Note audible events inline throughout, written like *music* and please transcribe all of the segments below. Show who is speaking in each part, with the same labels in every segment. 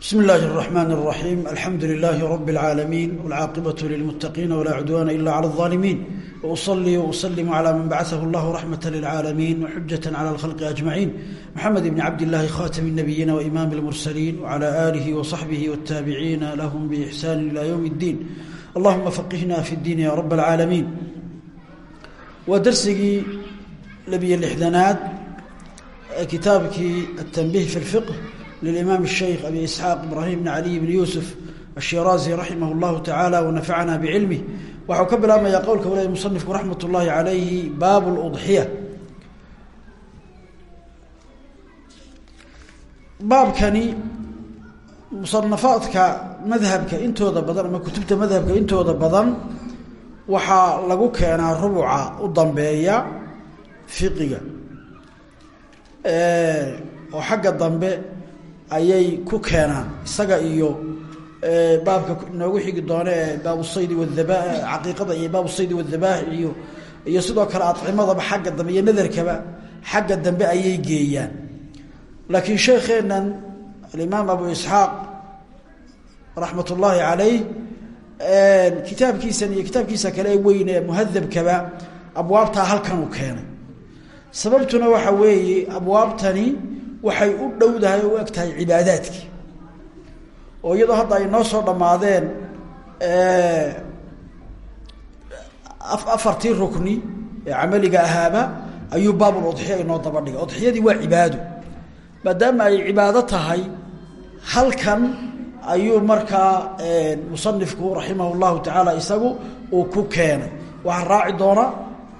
Speaker 1: بسم الله الرحمن الرحيم الحمد لله رب العالمين والعاقبة للمتقين ولا عدوان إلا على الظالمين وأصلي وأسلم على من بعثه الله رحمة للعالمين وحجة على الخلق أجمعين محمد بن عبد الله خاتم النبيين وإمام المرسلين وعلى آله وصحبه والتابعين لهم بإحسان إلى يوم الدين اللهم فقهنا في الدين يا رب العالمين ودرسي لبي الإحدانات كتابك التنبيه في الفقه للإمام الشيخ أبي إسحاق إبراهيم بن علي بن يوسف الشيرازي رحمه الله تعالى ونفعنا بعلمه waxau ka bilaabmaya qowlka walahi musanifku raxmat ullaahi calayhi baabu ludxiya baabkani musanafaadka madhabka intooda badan ama kutubta madhabka intooda badan waxaa lagu keenaa rubuca u dambeeya fiqiga oo xagga dambe ayay ku keenaan. Isaga iyo baabka noogu xigi doone ee baabusaydi wadaba caqiiqada iyo baabusaydi wadabaax iyo iyo sidoo kale adcimadaba xagga dambe iyo nadarkaba xagga dambe ayay geeyaan. Laakiin sheekheennan alimaam abu isxaaq raxmat ullaahi calayh kitaabkiisan iyo kitaabkiisa kale weyn ee muhadabkaba abwaabtaa halkan uu keenay. Sababtuna waxa weeye abwaabtani waxay u dhowdahay oo u eg tahay cibaadaadkii. oo iyadoo hadda ay noo soo dhammaadeen afartii rukni ee camaliga ahaaba ayuu baabul udxiya inoo daba dhigay udxiyadii waa cibaado maadaama ay cibaado tahay halkan ayuu markaa musanifku raximah llahu tacaala isagu uu ku keenay. Waxaa raaci doona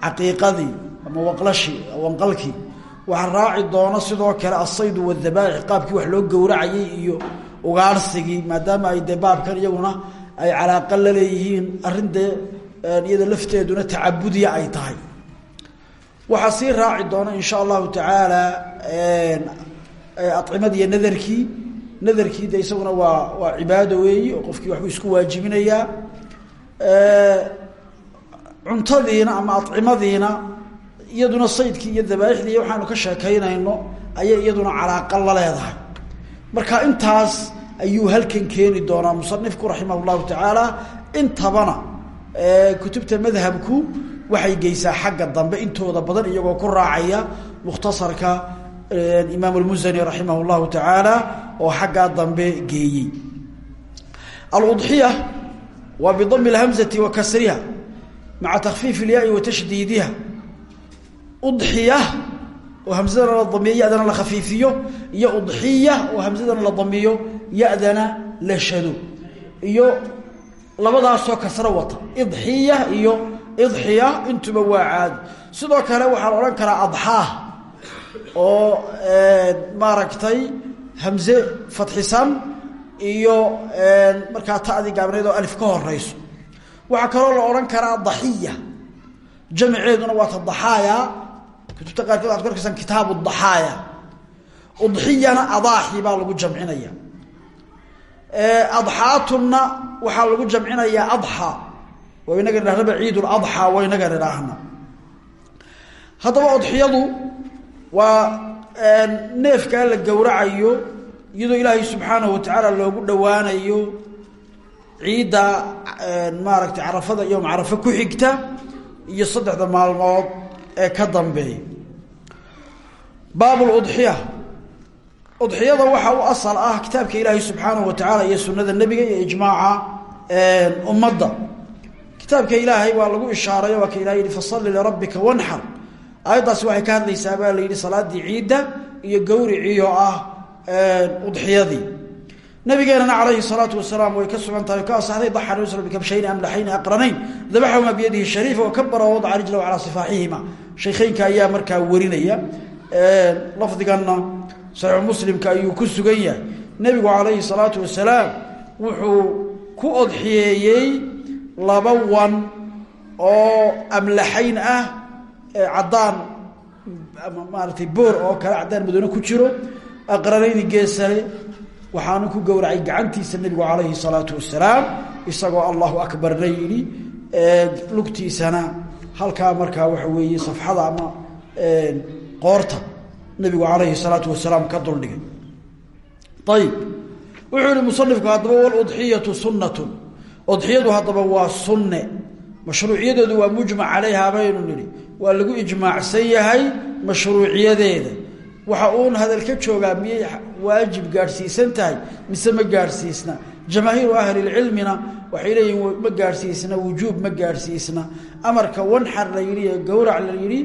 Speaker 1: caqiiqadii ama waqlashi wanqalkii waxaa raaci doona sidoo kale asaydu wadabaaix qaabkii wax loo gowracayay iyo ugaarsigii maadaama ay dee baabkan iyaguna ay calaaqa la leeyihiin arrin dee iyada lafteeduna tacabudiya ay tahay. Waxaa sii raaci doona in sha allahu tacaala acimadiiyo nadarkii nadarkii de isaguna waa waa cibaado weeyi oo qofkii waxbuu isku waajibinayaa. Cuntadiina ama acimadiina iyaduna saydkii iyo dabaaixdii waxaanu ka sheekaynayno ayay iyaduna calaaqa la leedahay. Marka intaas ayuu halkan keeni doonaa musanifku raximah llahu tacaala. Intabana kutubta madhabku waxay geysaa xagga dambe intooda badan iyagoo ku raacaya mukhtasarka imaam lmusani raximah llahu tacaala oo xaggaa dambe geeyey. Aludxiya waa bidami lhamzati wa kasriha maca takfiif ilyaai wa tashdiidiha udxiya oo hamsadana la damiyo yadana la khafiifiyo iyo udxiya oo hamsadana la damiyo yadana la shado iyo labadaasoo kasro wata. Idxiya iyo idxiya intuba waa caadi sidoo kale waxaa la odhan karaa adxaa oo maaragtay hamze fadxisan iyo markaa ta'dii gaabneed oo alif ka horeyso waxaa kaloo la odhan karaa daxiya jamceeduna waa ta kutubta qaarkood waxad ku arkaysaan kitaabu daxaaya. Udxiyana adaaxi baa lagu jamcinaya. Adxaatunna waxaa lagu jamcinayaa adxa. Oo inaga idhahnaba ciid ladxaa wa inaga idhaahna haddaba udxiyadu waa neefkaa la gowracayo iyadoo ilaahay subxaanahu watacaala loogu dhowaanayo ciidda maaragtay carafada yowm carafo ku xigta iyo saddexda maalmood ee ka dambeeya baab udxiya udxiyada waxaa u asal ah kitaabka ilaahay subxaanahu wa tacaala iyo sunada nebiga iyo ijmaaca ummadda. Kitaabka ilaahay waa lagu ishaarayo waa ka ilahay yihi fasalli lirabbika wanxar aayaddaasi waxay ka hadlaysaa baa la yidhi salaadii ciidda iyo gowricii oo ah udxiyadii nabigeenana calayhi salaatu wasalaam way ka sugan tahay ka asaxday daxa nabi sl bikabshayni amlaxayni aqranayn dabaxahuma biyadihi shariifa wakabara wadaca rijlahu calaa sifaaxihima shaykheynka ayaa markaa warinaya. Lafdiganna saxiixu muslimka ayuu ku sugan yahay. Nebigu calayhi salaatu wasalaam wuxuu ku odxiyeeyey laba wan oo amlaxayn ah caddaan maaratay boor oo kale caddaan madoone ku jiro. Aqranayni geesale waxaanu ku gowracay gacantiisa nebigu calayhi salaatu wasalaam isagoo allahu akbarna yidhi lugtiisana halkaa markaa waxa weeye safxada ama qoorta nabigu calayhi salaatu wasalaam ka duldhigay. Ayib wuxuu yihi musanifku haddaba waludxiyatu sunnatun. Udxiyadu haddaba waa sunne. Mashruuciyadeedu waa mujmac calayha baynu nidhi. Waa lagu ijmaacsan yahay mashruuciyadeeda waxa uun hadal ka joogaa miyay waajib gaadhsiisan tahay? Mise ma gaadhsiisna jamaahiiru ahlilcilmina waxay leeyihiin ma gaadhsiisna wujuub ma gaadhsiisna. Amarka wanxar la yidhi ee gowrac la yidhi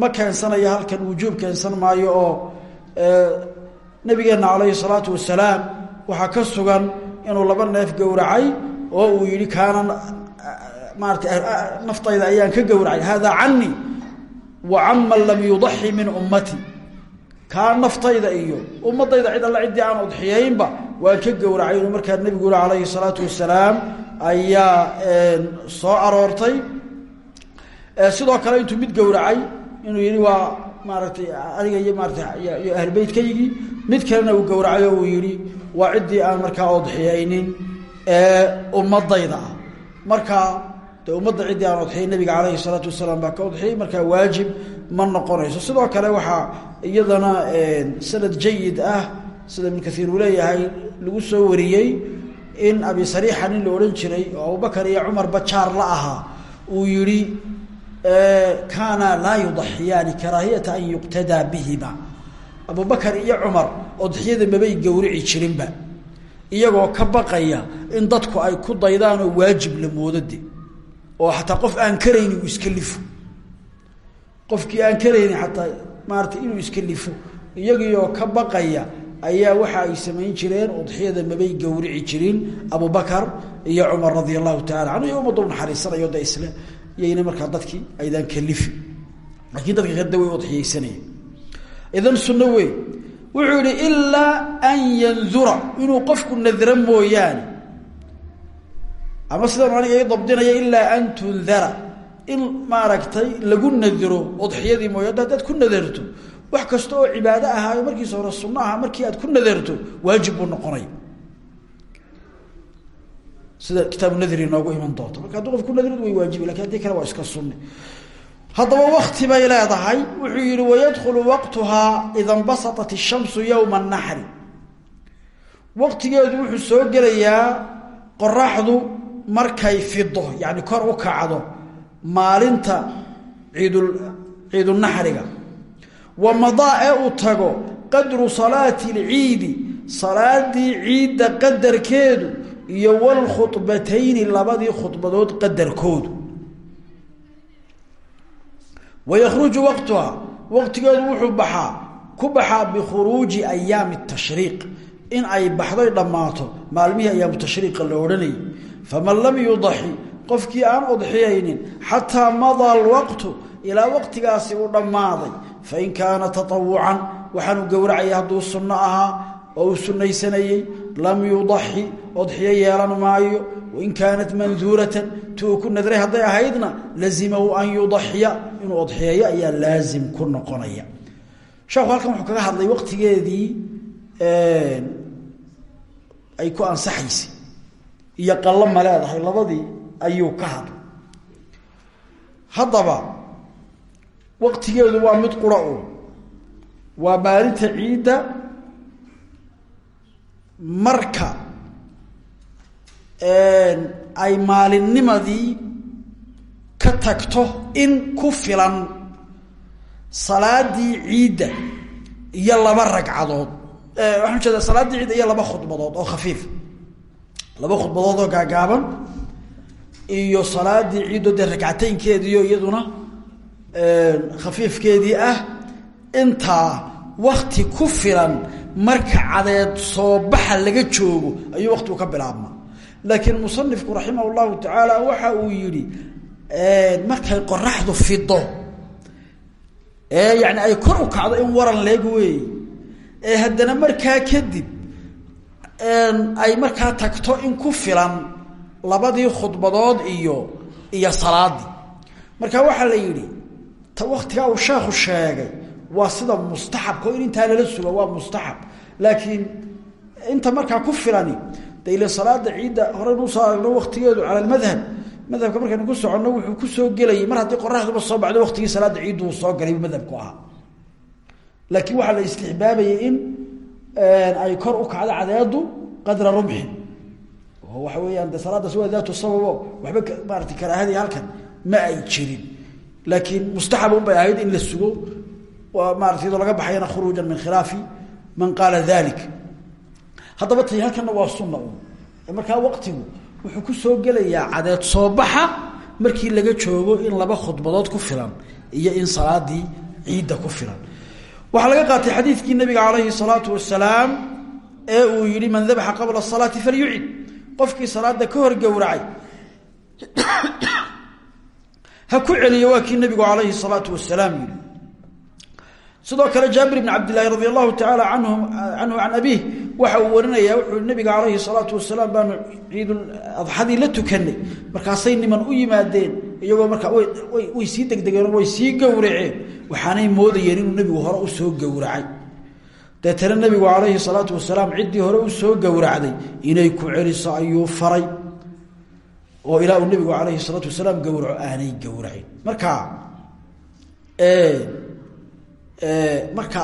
Speaker 1: ma keensanayo halkan wujuub keensan maayo oo nabigeenna calayhi salaatu wasalaam waxaa ka sugan inuu laba neef gowracay oo uu yihi kaana maarata naftayda ayaan ka gowracay. Haadaa canii wa canman lam yudaxi min ummati kaa naftayda iyo ummadayda cid alla ciddii aan udxiyaynba waan ka gowracay markaa nebigu uri calayhi salaatu wasalaam ayaa soo aroortay. Sidoo kale intuu mid gowracay inuu yihi waa maaragtay adiga iyo maarata iyo ahlbeytkaygii mid kalena uu gowracay oo uu yihi waa ciddii aan markaa odxiyaynin ee ummadayda ah. Markaa de ummadda ciddii aan odxiyay nabiga calayhi salaatu wasalaam baa ka odxiyay markaa waajib ma noqonayso. Sidoo kale waxaa iyadana sanad jayid ah sida ibnu kaiir uu leeyahay lagu soo wariyey in abi sariixa nin la odhan jiray oo abubakar iyo cumarba jaar la ahaa uu yihi kaana laa yudaxiyaani karaahiyata an yuqtadaa bihima abubakar iyo cumar odxiyada mabay gowrici jirinba iyagoo ka baqaya in dadku ay ku daydaan waajib la moodade oo xataa qof aan karayni uu iska lifo qofkii aan karayni xataa maarata inuu iska lifo iyagiioo ka baqaya ayaa waxa ay samayn jireen udxiyada mabay gowrici jirin abubakar iyo cumar radia allahu taala canhu iyo ummadda unaxariisanayo da isle yayna markaa dadkii aydaan kalifi laakiin dadka kada way udxiyeysanaya idan sunno wey wuxuu yihi ilaa an yandura inuu qofku nadro mooyaane. Ama sidaan aniga i dabdinaya ilaa an tundara in maaragtay lagu nadiro udxiyadii mooya haddaad ku nadarto. Wax kasta oo cibaado ahaayo markiisa hore sunno aha markii aad ku nadarto waajib buu noqonaya sida kitaabu nadri noogu iman doonto. Marka haddii qof ku nadrid way waajibi laakiin haddii kale waa iska sunni. Haddaba wakti bay leedahay wuxuu yihi wayadkhulu waqtuhaa ida nbasatat ishamsu yowma naxri waqtigeedu wuxuu soo gelayaa qoraxdu markay fido yani kor u kacdo maalinta ciidunaxriga wa madaa ee uu tago qadru salaati lciidi salaadii ciidda qadarkeedu iyo walkhudbatayni labadii khudbadood qadarkoodu. Wayakhruju waqtuha waqtigeedu wuxuu baxaa ku baxaa bikhuruuji ayaami tashriiq in ay baxday dhammaato maalmihii ayaamu tashriiqa la odhanayay faman lam yudaxi qofkii aan udxiyaynin xataa madaa alwaqtu ilaa waqtigaasi uu dhammaaday. Fain kaana taawucan waxaanu gowracaya hadduu sunno ahaa oo uu sunnaysanayey lam yudaxi odxiyo yeelan maayo. Wain kaanat manduuratan ti uu ku nadray hadday ahaydna lazimahu an yudaxiya inuu odxiyeeyo ayaa laazim ku noqonaya. Sheekhu halkan wuxuu kaga hadlay waqtigeedii ay ku ansaxaysay iyo qallo ma labadii ayuu ka hadlay. Haddaba waqtigeedu waa mid qura u waa maalinta ciidda marka ay maalinnimadii ka tagto in ku filan salaadii ciidda iyo laba ragcadood waxaan ujeeda salaaddii ciidda iyo laba khudbadood oo khafiif. Laba khudbadood oo gaagaaban iyo salaadii ciiddo dee ragcateynkeediio iyaduna khafiifkeedii ah intaa wakti ku filan marka cadeed soo baxa laga joogo ayuu waktigu ka bilaabma laakiin musanifku raximah llahu tacaala waxa uu yidhi markay qoraxdu fido ee yani ay kor u kacdo in waran leeg weey ee haddana markaa kadib ay markaa tagto in ku filan labadii khudbadood iyo iyo salaadii. Marka waxaa la yidhi ta waktigaa uu sheekhu sheegay waa sida mustaxabka in intaa lala suga waa mustaxab. Laakiin inta markaa ku filani de salaada ciidda horeynu u soo aragno waktigeedu cala almadhab madhabka markaynu ku soconno wuxuu ku soo gelayay mar haddii qoraxduba soo baxdo waktigii salaada ciiddu uu soo galay madhabku ahaa. Laakiin waxaa la istixbaabayay in ay kor u kacdo cadeedu qadra rumxin oo waxa weeyaan de salaadaas waa daatu sababo waxba maarata karaahadii halkan ma ay jirin. Laakiin mustaxab un bay ahayd in la sugo. Maarata iyadoo laga baxayana khuruujan min khilaafi man qaala dalik haddaba tay halkanna waa sunna un. Waqtigu wuxuu ku soo gelayaa cadeed soo baxa markii laga joogo in laba khudbadood ku filan iyo in salaadii ciidda ku filan. Waxaa laga qaatay xadiidkii nabiga calayhi salaatu wasalaam ee uu yihi man dabaxa qabla salaati falyucid qofkii salaada ka hor gowracay. Ha ku celiyo waa kii nabigu calayhi salaatu wasalaam sidoo kale jaabir bn cabdilaahi radi allahu tacaala anhu can abiih waxa uu warinaya wuxuu nabiga calayhi salaatu wasalaam baanu ciidul adxadii la tukanay. Markaasay niman u yimaadeen iyagoo markaa way sii degdegeen way sii gowraceen. Waxaanay moodayeen inuu nebigu hore u soo gowracay deetana nebigu calayhi salaatu wasalaam ciddii hore u soo gowracday inay ku celiso ayuu faray. Oo ilaa uu nebigu calayhi salaatu wasalaam gowraco aanay gowracin. Marka marka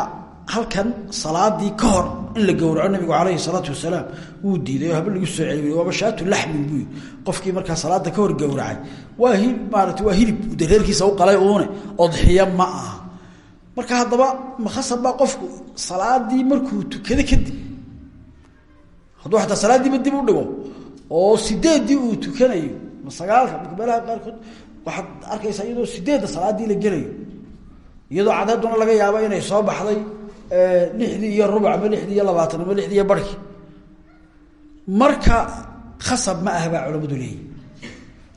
Speaker 1: halkan salaadii ka hor in la gowraco nabigu calayhi salaatu wasalaam wuu diiday oo haba lagu soo celi waaba shaatu laxmin buu qofkii markaa salaada ka hor gowracay waa hi maarata waa hilib. De reerkiisa u qalay uune odxiya ma aha marka haddaba makhasab baa qofku salaadii markuu tukado kadib hadduu ataa salaadiiba dib u dhigo oo sideeddii uu tukanayo ma sagaalka meelaha qaarkood waxaad arkaysaa iyadoo sideedda salaadii la gelayo iyadoo cadeeduna laga yaabo inay soo baxday lixdii iyo rubuc ama lixdii iyo labaatan ama lixdii iyo barhki marka khasab ma ah baa culamadu leeyihi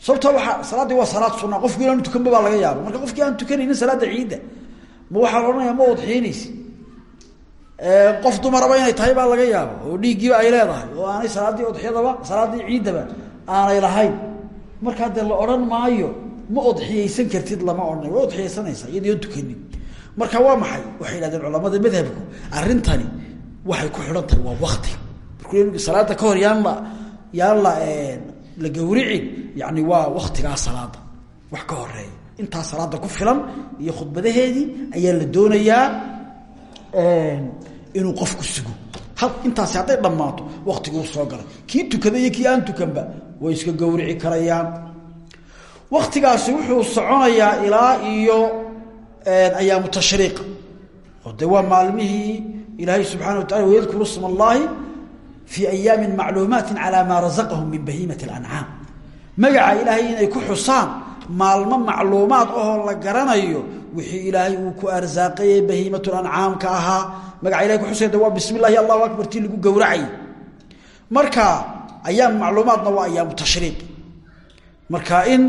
Speaker 1: sababto waaa salaaddii waa salaad sunaa qofku inaanu tukanba laga yaaba marka qofkii aan tukanaynin salaada ciidda ma waxaa la odhanaya ma udxiinaysi qof dumaraba inay tahay baa laga yaaba oo dhiiggiiba ay leedahay. Oo aanay salaaddii udxiyadaba salaaddii ciiddaba aanay lahayn. Markaa dee la odhan maayo ma odxiyeysan kartid lama odhanay way iyadoo tukanin. Marka waa maxay? Waxay yidhahdeen culamada madhabku arrintani waxay ku xidhan tahay waa waktiga markuu salaada ka hor yaan la yaan la la gawricin waa waktigaa salaada wax ka horreeya intaa salaada ku filan iyo khudbadaheedii ayaa la doonayaa inuu qofku sugo. Intaasi hadday dhammaato waktiguu soo galay. Kii tukada iyo aan tukanba way iska gawrici karayaan. Waktigaasi wuxuu soconayaa ilaa iyo ayaamu tashriiqa oo de waa maalmihii ilaahay wa tacala wayadkuru sma allahi fii ayaami macluumaati calaa razaqahum min bahiimati اlancaam magaca ilaahay inay ku xusaan maalmo macluumaad ahoo la garanayo wixii ilaahay uu ku arsaaqayey bahiimatlancaamka ahaa. Magaca ilahay kuxusay de waa bismi llahi allahu akbar tii lagu gowracay. Marka ayaam macluumaadna waa ayaamu tashriiq. Marka in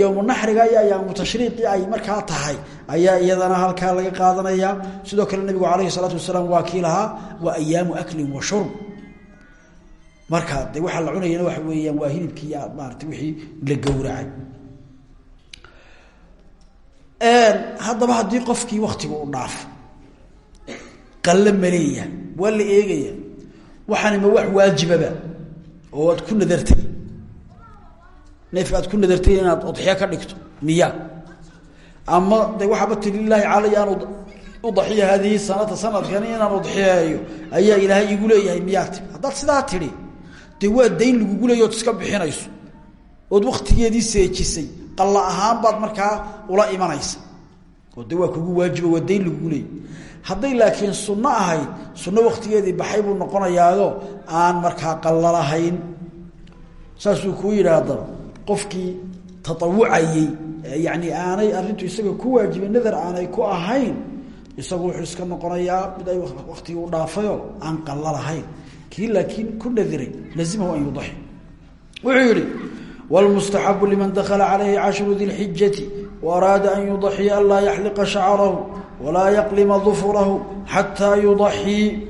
Speaker 1: yowmu naxriga iyo ayaamu tashriiqi ay markaa tahay ayaa iyadana halkaa laga qaadanaya. Sidoo kale nabigu calayhi salaatu wasalaam waa kii lahaa waa wa shurb. Marka de la cunayana waxa weeyaan waa hilibkii maarata wixii la gowracay haddaba haddii qofkii waktiga u dhaafo qalle maleeya waa la eegaya. Waxaani ma wax waajibaba oo aad ku nadartay? Neef aad ku nadartay inaad odxiyo ka dhigto miya. Ama de waxaaba tiri lilaahi calay aan udaxiya haadihi sanata sanadkani inaan udxiyeeyo ayaa ilaahay igu leeyahay miyaa tiri haddaad sidaa tidhi dee waa dayn lagugu leeya ood iska bixinayso ood waktigeedii seejisay qalla ahaan baad markaa ula imanaysa. Oo waa kugu waajiba waa dayn leeyay. Hadday laakiin sunno ahayd sunno waktigeedii baxay buu noqonayaado aan markaa qalla lahayn. Saasuu kuu yidhaahda qofkii taawucayey yani aanay arintu isaga ku waajibay nadar aanay ku ahayn isagu wuxuu iska noqonayaa mid ay waktigii u dhaafayo aan qalla lahayn. Kii laakiin ku nadiray lazimahu an yudaxi wuxuu yihi wlmustaxabu liman dakla calayhi cashru di lxijati waaraada an yudaxiya an laa yaxliqa shacrahu walaa yaqlima dufurahu xataa yudaxii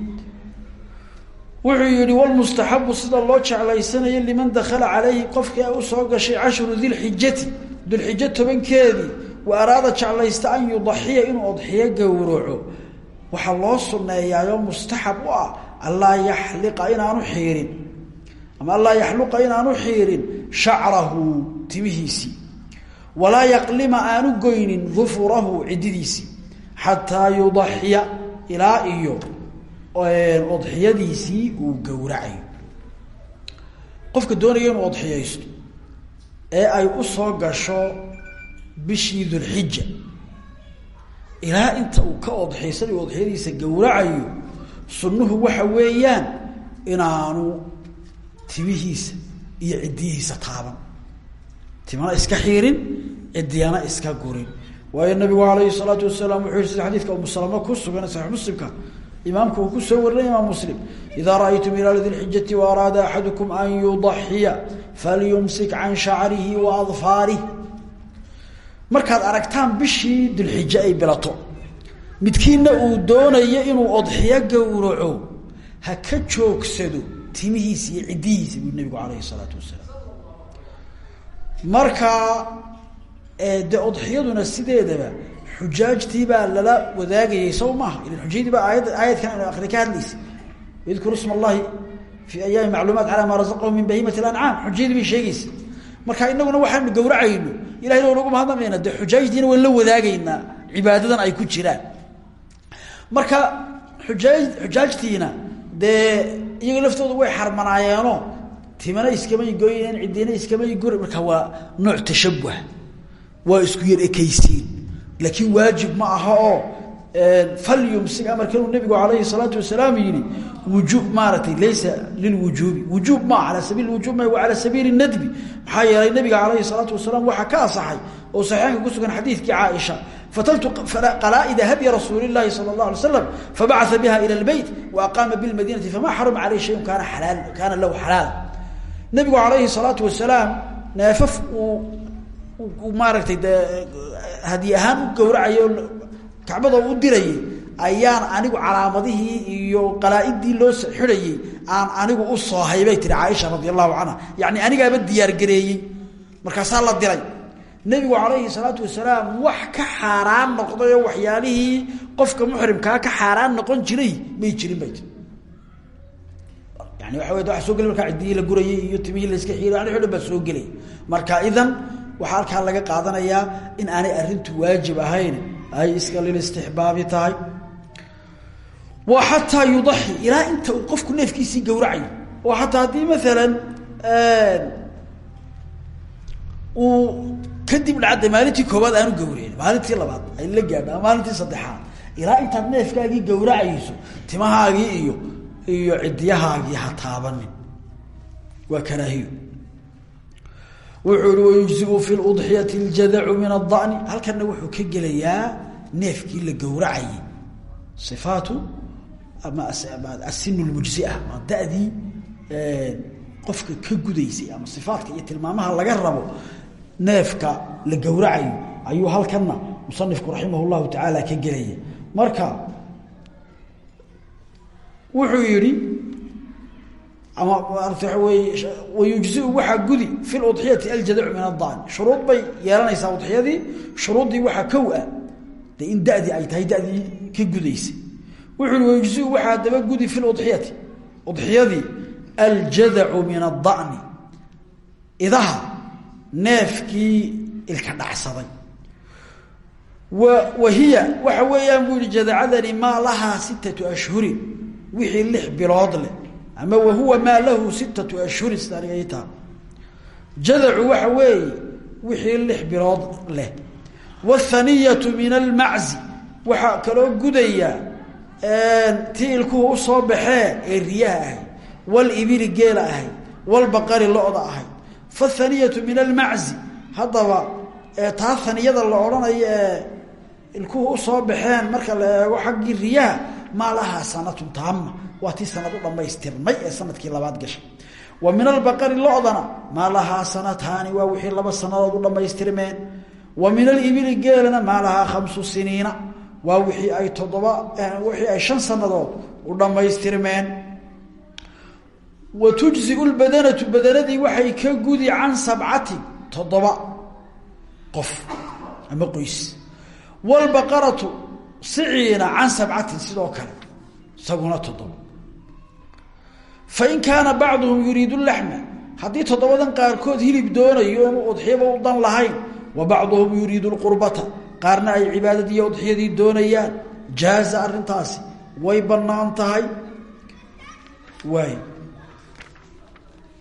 Speaker 1: wuxuu yihi wlmustaxabu sida loo jeclaysanayo liman dakala calayhi qofkii ay u soo gashay cashru dilxijati dulxijo tobankeedii wa araada jeclaysta an yudaxiya inuu odxiyo gowraco waxaa loo suneeyaayoo mustaxab u ah anlaa yaxliqa inaanu xiirin ama anlaa yaxluqa inaanu xiirin shacrahu timihiisii walaa yaqlima aanu goynin dufurahu cididiisii xataa yudaxiya ilaa iyo odxiyadiisii uu gowracayo qofka doonaya inuu odxiyaysto ee ay u soo gasho bishii dulxija ilaa inta uu ka odxiysanayo odxiyadiisa gowracayo sunnuhu waxa weeyaan inaanu timihiisa iyo ciddiyihiisa taaban. Timana iska xiirin ciddiyana iska gurin. Waayo nabigu alayhi salaatu wasalaam wuxuu yihi sida xadiidka umusalamo ku sugan saxiix muslimka imaamku uu ku soo warinay imaam muslim idaa ra'aytum hilaala dilxijati waaraada axadukum an yudaxiya falyumsik can shacrihi wa adfaarih markaad aragtaan bishii dilxije ay bilato midkiina uu doonayo inuu odxiyo gowraco ha ka joogsado timihiisa iyo ciddihiisa buu nabigu alayhi salaatu wasalaam. Marka de odxiyaduna sideedaba xujaajtii baa lala wadaagayay saw maaha? Ilan xujayadii baa aayad aayadkan aynu ka hadlaysa. Yadkuru sma allahi fii ayaami macluumaat calaa maa razaqahum min bahimati alancaam xujayadii bay sheegaysa. Marka inaguna waxaanu gawracayno ilahayna waynagu mahadnamayna de xujaajtiina wayn la wadaagaynaa cibaadadan ay ku jiraan. Marka xujaaj xujaajtiina dee iyaga laftooda way xarmanaayeeno. Timana iskamay goyneen ciddina iskamay guri. Marka waa nooc tashabuh waa isku yar ekaysiin. Laakiin waajib ma aha oo falyumsig amarkanuu nabigu alayhi salaatu wasalaam yihi wujuub maaratay laysa lilwujuubi. Wujuub ma ala sabiil wujuub ma waa ala sabiili nadbi. Maxaa nabiga alayhi salaatu wasalaam waxaa ka asaxay oo saxiixanka ku sugan xadiidkii caaisha fataltu qalaaida hadyi rasuuli llahi sala اllah alay slam fabacaa biha ila lbeyt wa aqaama bilmadinati fama xaruma caleyh shayun kaana alaal kaana lahu xalaala nabigu alayhi salaatu wasalaam neefaf uu maaragtay de hadiy ahaan u gawracayo kacbada u dirayay ayaan anigu calaamadihii iyo qalaa-idii loo xidhayey aan anigu u soohay bay tihi caaisha radi allahu canha yani anigaaba diyaargareeyey markaasaa la diray nebigu calayhi salaatu wasalaam wax ka xaaraan noqday oo waxyaalihii qofka muxrimkaa ka xaaraan noqon jiray may jirin bay yani waxa wey waa soo gelay markaa ciddihii la gurayay iyo timihii la iska xiiray ani o dhan soo gelay. Marka idan waxaa halkaa laga qaadanayaa in aanay arrintu waajib ahayn ay iska lilistixbaabi tahay. Wa xataa yudaxi ilaa inta qofku neefkiisii gawracayo oo xataa haddii maalan uu kadib dhacda maalintii koowaad aanu gawreen maalintii labaad ay la gaadho ama maalintii saddexaad. Ilaa intaad neefkaagii gawracayso timahaagii iyo iyo ciddiyahaagii ha taabanin. Waa karaahiyo. Wuxuu ihi wayujziu fi ludxiyati ljadacu min adani halkana wuxuu ka gelayaa neefkii la gowracayay. Ifaatu ama asin lmujzia ama dadii qofka ka gudaysay ama ifaatka iyo tilmaamaha laga rabo neefka la gowracayo ayuu halkana musanifku raximah llahu ka gelaya. Marka wuxuu yihi ama wayujziu waxaa gudi fi ludxiyati aljadacu min adani shuruud bay yeelanaysaa udxiyadii shuruuddii waxaa kow ah de in dadii ay tahay dadii ka gudaysay. Wuxu uhi wayujziu waxaa daba gudi fi ludxiyati udxiyadii aljadacu min adani idaha neefkii ilka dhacsaday. Wa hiya waxa weeyaan buu yihi jadacadani maa lahaa sittatu ashhurin. Wixii lix bilood leh. Ama wahuwa maa lahu sittatu ashhurin sida aniga ii taa jadacu waxa weeye wixii lix bilood leh. Wthaniyatu min almaczi waxaa kaloo gudaya tii ilkuhu u soo baxee ee riyaha ahayd walibili geela ahayd walbaqari lo-da ahayd fathaniyatu min almaczi. Haddaba taa haniyada la odhanayo ee ilkuhu u soo baxeen marka la eego xaggii riyaha maa lahaa sanatun taama waa tii sanad u dhammaystirmay ee sannadkii labaad gashay. Wa min albaqari lo-dana maa lahaa sanataani waa wixii laba sanadood u dhammaystirmeen. Wa min alibili geelana maa lahaa khamsu siniina waa wixii ay toddoba wixii ay shan sanadood u dhammaystirmeen wa tujziu lbadanatu badanadii waxay ka gudi can sabcatin toddoba qof ama qoys wlbaqaratu siciina can sabcatin sidoo kale isaguna toddoba fain kaana bacduhum yuriidu laxma haddii toddobadan qaarkood hilib doonayo oonu udxiyaba u dan lahayn wa bacduhum yuriidu lqurbata qaarna ay cibaadadiiyo udxiyadii doonayaan jaaza arrintaasi way bannaan tahay waay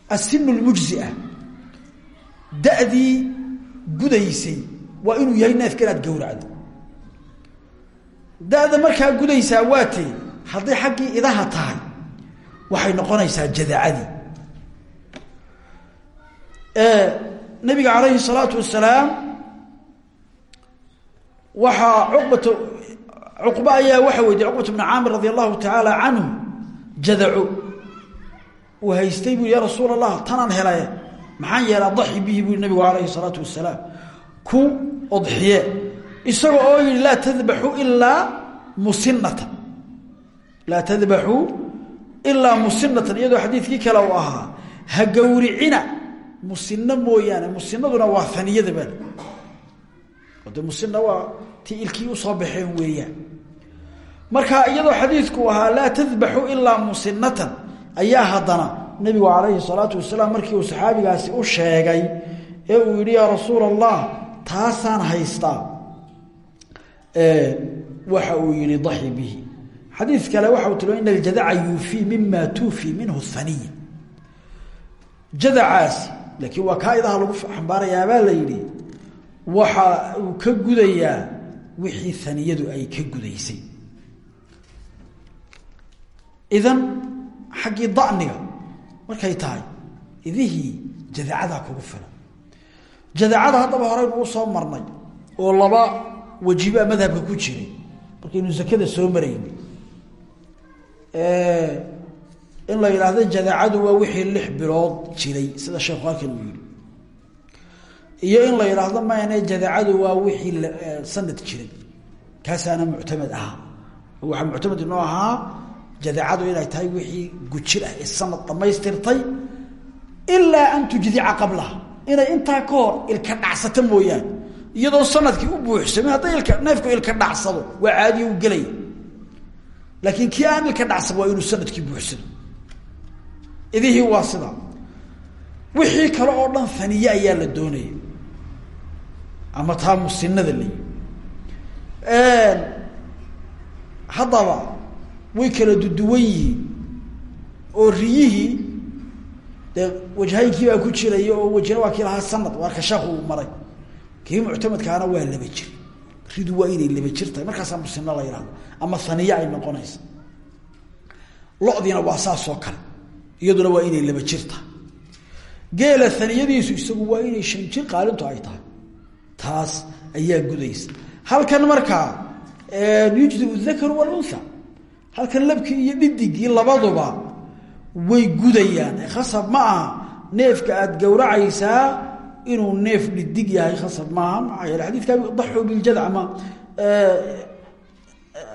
Speaker 1: asinu lmujzia da'dii gudaysay. Waa inuu yahay neefka inaad gowracdo da'da markaa gudaysaa waa tee hadday xaggii idaha tahay waxay noqonaysaa jadaacadii. Nabiga calayhi salaatu wasalaam waxaa cuqbata cuqba ayaa waxa weydiye cuqbat bna caamir radi allahu tacaala canhu uu haystay bui ya rasuul allah tanaan helay maxaan yeelaa daxi bihi bui nabigu calayhi salaatu wasalaam. Ku odxiye isaga oo yihi laa tadbaxu ilaa musinatan laa tadbaxuu ilaa musinatan iyadoo xadiidkii kale uu ahaa ha gowricina. Musino mooyaane musinaduna waa aniyada baa de musina waa ti ilkii u soo baxeen weeyaan. Marka iyadoo xadiidku ahaa laa tadbaxu ilaa musinatan ayaa haddana nabigu calayhi salaatu wasalaam markii uu saxaabigaasi u sheegay ee uu yihi yaa rasuul allah taasaan haystaa. Waxa uu yihi daxi bihi. Xadiid kale waxa uu tilma in aljadaca yuufii mima tuufii minhu haniya jadacaasi laakiin waa kaa idaha lagu xambaarayaabaa la yidhi waxa uu ka gudayaa wixii haniyadu ay ka gudaysay. Idan xaggii daniga markay tahay idihii jadacadaa kugu filan. Jadacada haddaba horeynu u soo marnay oo laba wajibaa madhabka ku jiray. Markaynu zakada soo marayni. In la yidhaahdo jadacadu waa wixii lix bilood jiray sida sheekhu halkan uu yihi iyo in la yidhaahdo mayne jadacadu waa wixii sanad jiray. Kaasaana muctamad ahaa. Waxaa muctamad inoo ahaa jadacadu inay tahay wixii gujir ah ee sanad dhamaystirtay ilaa an tujdica qablaha. Inay intaa ka hor ilka dhacsato mooyaane. Iyadoo sannadkii u buuxsamay hadday ilka neefku ilka dhacsado waa caadiyo u gelaya laakiin kii aan ilka dhacsan waa inuu sannadkii buuxsano idihii waa sidaa wixii kale oo dhan faniye ayaa la doonaya ama taa musinada la haddaba way kala duduwan yihiin oo riyihii dee baa ku jiraya oo wajna waa kii lahaa sanad waarka sheekhu uu maray. Kii muctamadkaana waa laba jir. Ridu waa inay laba jir tahay. Markaasaa musino la yihahdo ama haniye ay noqonaysa. Lodiina waa saasoo kale. Iyaduna waa inay laba jir tahay. Geela aniyadiisu isagu waa inay shan jir qaalintu ay tahay. Taas ayaa gudaysa. Halkan markaa yujdi dakar walunha halkan labkii iyo dhidigii labaduba way gudayaan. Khasab ma aha neefka aada gowracaysaa inuu neef dhidig yahay khasab maaha maxaa yeele xadidka daxuu biljadc ma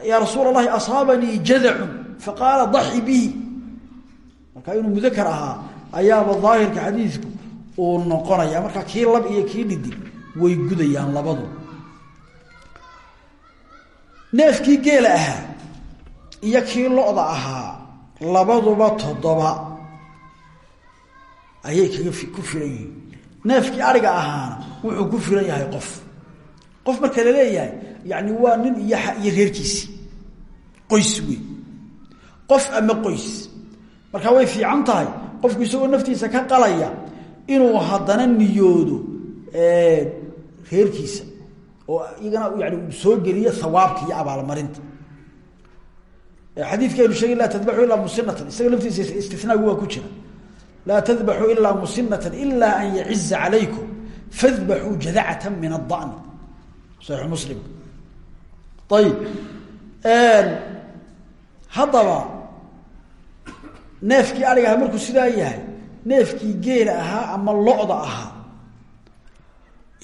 Speaker 1: yaa rasuul allahi asaabanii jadacun faqaala daxi bihi. Marka inuu mudakar ahaa ayaaba daahirka xadiidku uu noqonaya. Marka kii lab iyo kii dhidig way gudayaan labadu. Neefkii geela ahaa iyo kii lo-da ahaa labaduba toddoba. Ayay kaga ku filan yihiin. Neefkii ariga ahaana wuxuu ku filan yahay qof. Qof marka la leeyahay yani waa nin iyo iyo reerkiisi. Qoys wey qof ama qoys. Marka way fiican tahay qofku isagoo naftiisa ka qalaya inuu haddana niyoodo reerkiisa. Oo iyagana yani soo geliyo hawaabka iyo abaalmarinta xadiidkeenu sheegay laa tadbaxu ilaa musinatan isaga laftiisa istinaagu waa ku jira. Laa tadbaxuu ilaa musinata ila an yaciza calaykum fadbaxuu jadacata min adani saxiixu muslim. Ayib haddaba neefkii ariga aha markuu sidaa yahay neefkii geela ahaa ama lo-da ahaa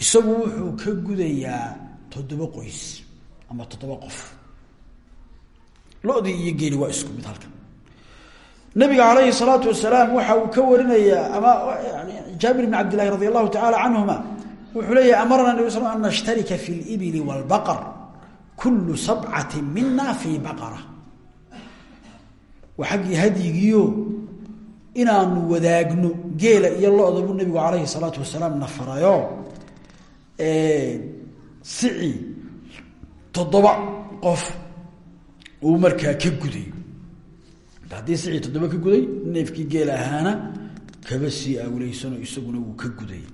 Speaker 1: isagu wuxuu ka gudayaa toddoba qoys ama toddoba qof lodii iyo geeli waa isku mid halkan. Nabiga alayhi salaatu wasalaam waxa uu ka warinayaa ama jaabir bn cabdilahi radi allahu tacaala canhuma wuxuu leeyahy amarna nab sl an nashtarika fi libili wاlbaqr kulu sabcati mina fii baqara. Waa xaggii hadyigiio inaanu wadaagno geela iyo lo-da nabigu alayhi salaatu wasalaam nafarayo sici toddoba qof uu markaa ka guday haddii sicii toddoba ka guday neefkii geel ahaana kaba sii awleysanoo isaguna wuu ka guday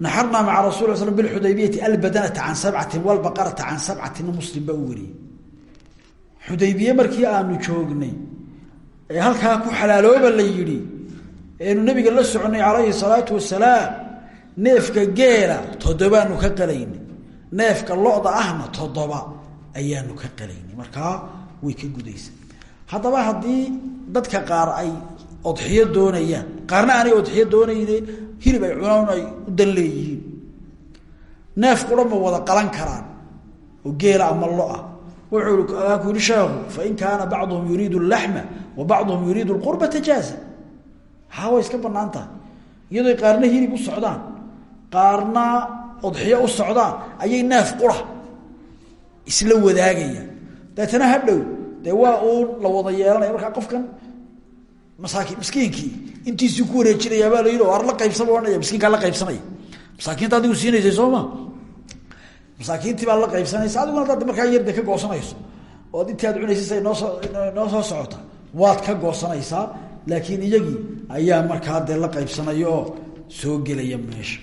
Speaker 1: naxarnaa maca rasul sl bixudaybiyati albadanata can sabcatin walbaqarata can sabcatina muslim baa u wariyey xudaybiye markii aanu joognay ee halkaa ku xalaalooba la yidhi eenu nabiga la soconay calayhi salaatu wasalaam neefka geela toddobaanu ka qalaynay neefka lo-da ahna toddoba ayaanu ka qalaynay markaa way ka gudaysa haddaba haddii dadka qaar ay odxiyo doonayaan qaarna aanay odxiyo doonayne hilib ay cunaan ay u dan neef qura wada qalan karaan oo geela ama lo'ah wuxuu ku yihi sheekhu fain kaana bacduhum yuriidu laxma wa bacduhum yuriidu lqurbata jaaza haa iska bannaan tahay qaarna hilib u socdaan qaarna odxiyo u socdaan ayay neef qura isla wadaagayaan deetana hadhow dee waa uun la wada yeelanaya markaa qofkan masaaki miskiinkii. Intiisii ku wareejinayaa baa la yidhi ar la qaybsama ohanaya miskiinkaa la qaybsanaya. Masaakiinta adigu siinaysay soo ma? Masaakiintii baa la qaybsanaysa. Adiguna hadaad markaa yarda ka goosanayso ood intii aad cunaysa noo soo socota waad ka goosanaysaa. Laakiin iyagii ayaa markaa dee la qaybsanaya oo soo gelaya meesha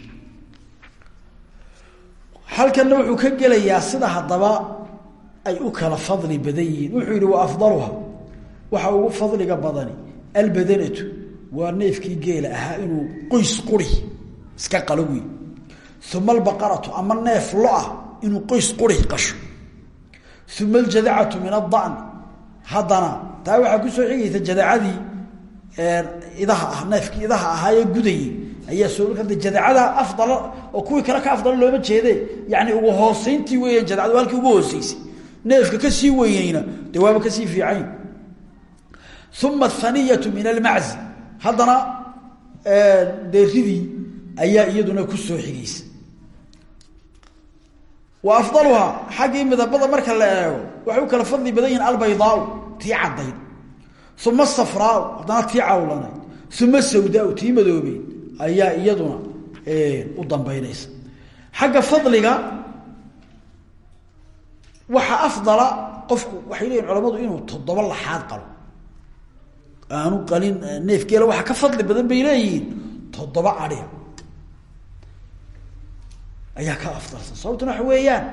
Speaker 1: halkanna wuxuu ka gelayaa sida haddaba ay u kala fadli badan yihiin. Wuxuu yihi wa afdaluha. Waxa ugu fadliga badani albadanatu waa neefkii geela ahaa inuu qoys quri iska qalo wey uma albaqaratu ama neef lo'ah inuu qoys quri qasho. Uma aljadacatu min adan haddana taa waxaa ku soo xigaysa jadacadii idaha ah neefkii idaha ahaayee gudayey ayaa soo marka jadacada afdala oo kuwii kale ka afdala looma jeede. Yani ugu hooseyntii weeyaan jadacadu halkii ugu hooseysay. Neefka ka sii weyneyna dee waaba ka sii fiicayn. Uma athaniyatu min almaczi haddana deeridii ayaa iyaduna ku soo xigaysa wa afdaluhaa xaggii midabada marka la eego waxay u kala fadli badan yihiin albaydaau tii caddayd. Uma asafraau haddana tii cawlanayd. Uma sawdaau tii madoobeyd ayaa iyaduna u dambeynaysa xagga fadliga waxa afdala qofku waxay leeyihiin culamadu inuu toddoba laxaad qalo. Aanu qalin neefgeela waxa ka fadli badan bay leeyihiin toddoba adhiga ayaa ka afdalsan. Sababtuna waxa weeyaan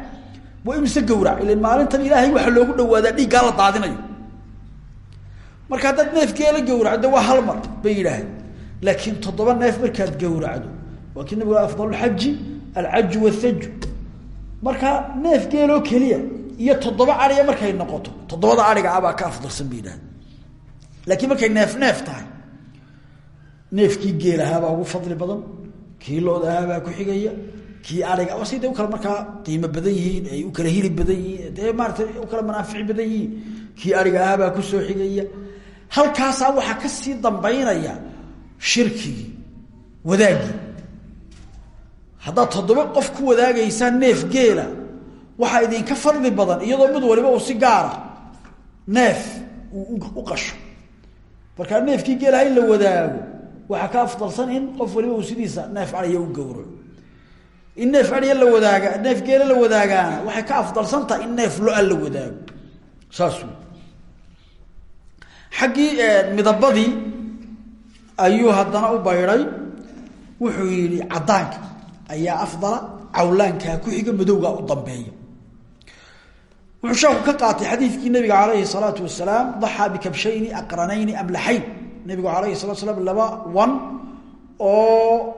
Speaker 1: waa imise gawrac ilan maalintan ilaahay waxaa loogu dhawaadaa dhiiggaa la daadinayo. Marka haddaad neefgeela gawracdo waa hal mar bay yidhaaheen laakiin toddoba neef markaad gawracdo waa kii nabig afdalxaji alcaju wathaju marka neef geeloo keliya iyo toddoba adhiga markay noqoto toddobada adhiga abaa ka afdalsan bay yidhaaheen laakiin markay neef neef tahay neefkii geel ahaabaa ugu fadli badan kii looda ahaabaa ku xigaya kii aiga siday u kala markaa qiimo badan yihiin ay u kala hilib badan yihiin dee maarata u kala manaafici badan yihiin kii ariga ahaabaa ku soo shirkigii wadaagii. Haddaad toddoba qof ku wadaagaysaan neef geela waxaa idinka fadli badan iyadoo mid waliba uu si gaara neef uu u qasho. Markaa neefkii geelaha in la wadaago waxaa ka afdalsan in qof waliba uu sidiisa neef ariya u gowro. In neef ariya la wadaaga neef geela la wadaagaana waxay ka afdalsan tahay in neef lo'a la wadaago. Saas wey xaggii midabadii ayuu haddana u bayday wuxuu yihi caddaanka ayaa afdala cawlaankaa ku xiga madowgaa u dambeeya. Wuxuu sheeku ka qaatay xadiidkii nabiga calayhi salaatu wasalaam daxaa bikabshayni aqranayni amlaxayn nabigu alayhi salatu slam laba wan oo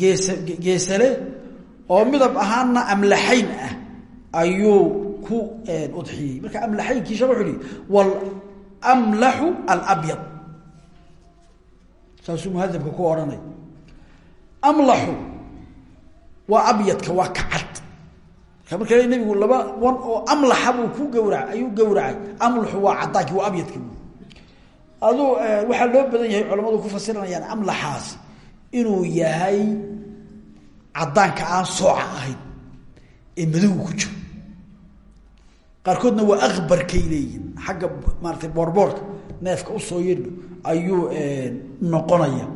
Speaker 1: geesa geesale oo midab ahaana amlaxayn ah ayuu ku udxiyey. Marka amlaxaynkii sheek wuxuu ihi walamlaxu alabyad saasuu muhadabka ku odhanay. Amlaxu waa abyadka waa kacad. Marka marka nabigu laba wan oo amlaxa buu ku gawraa ayuu gawracay amlaxu waa caddaankii waa abyadki aduu waxaa loo badan yahay culamadu ku fasiranayaan amlaxaasi inuu yahay caddaanka aan sooca ahayn ee madowga ku jiro. Qaarkoodna waa akbarkay leeyihiin xagga maaratay boorboorka neefka u soo yedho ayuu noqonaya.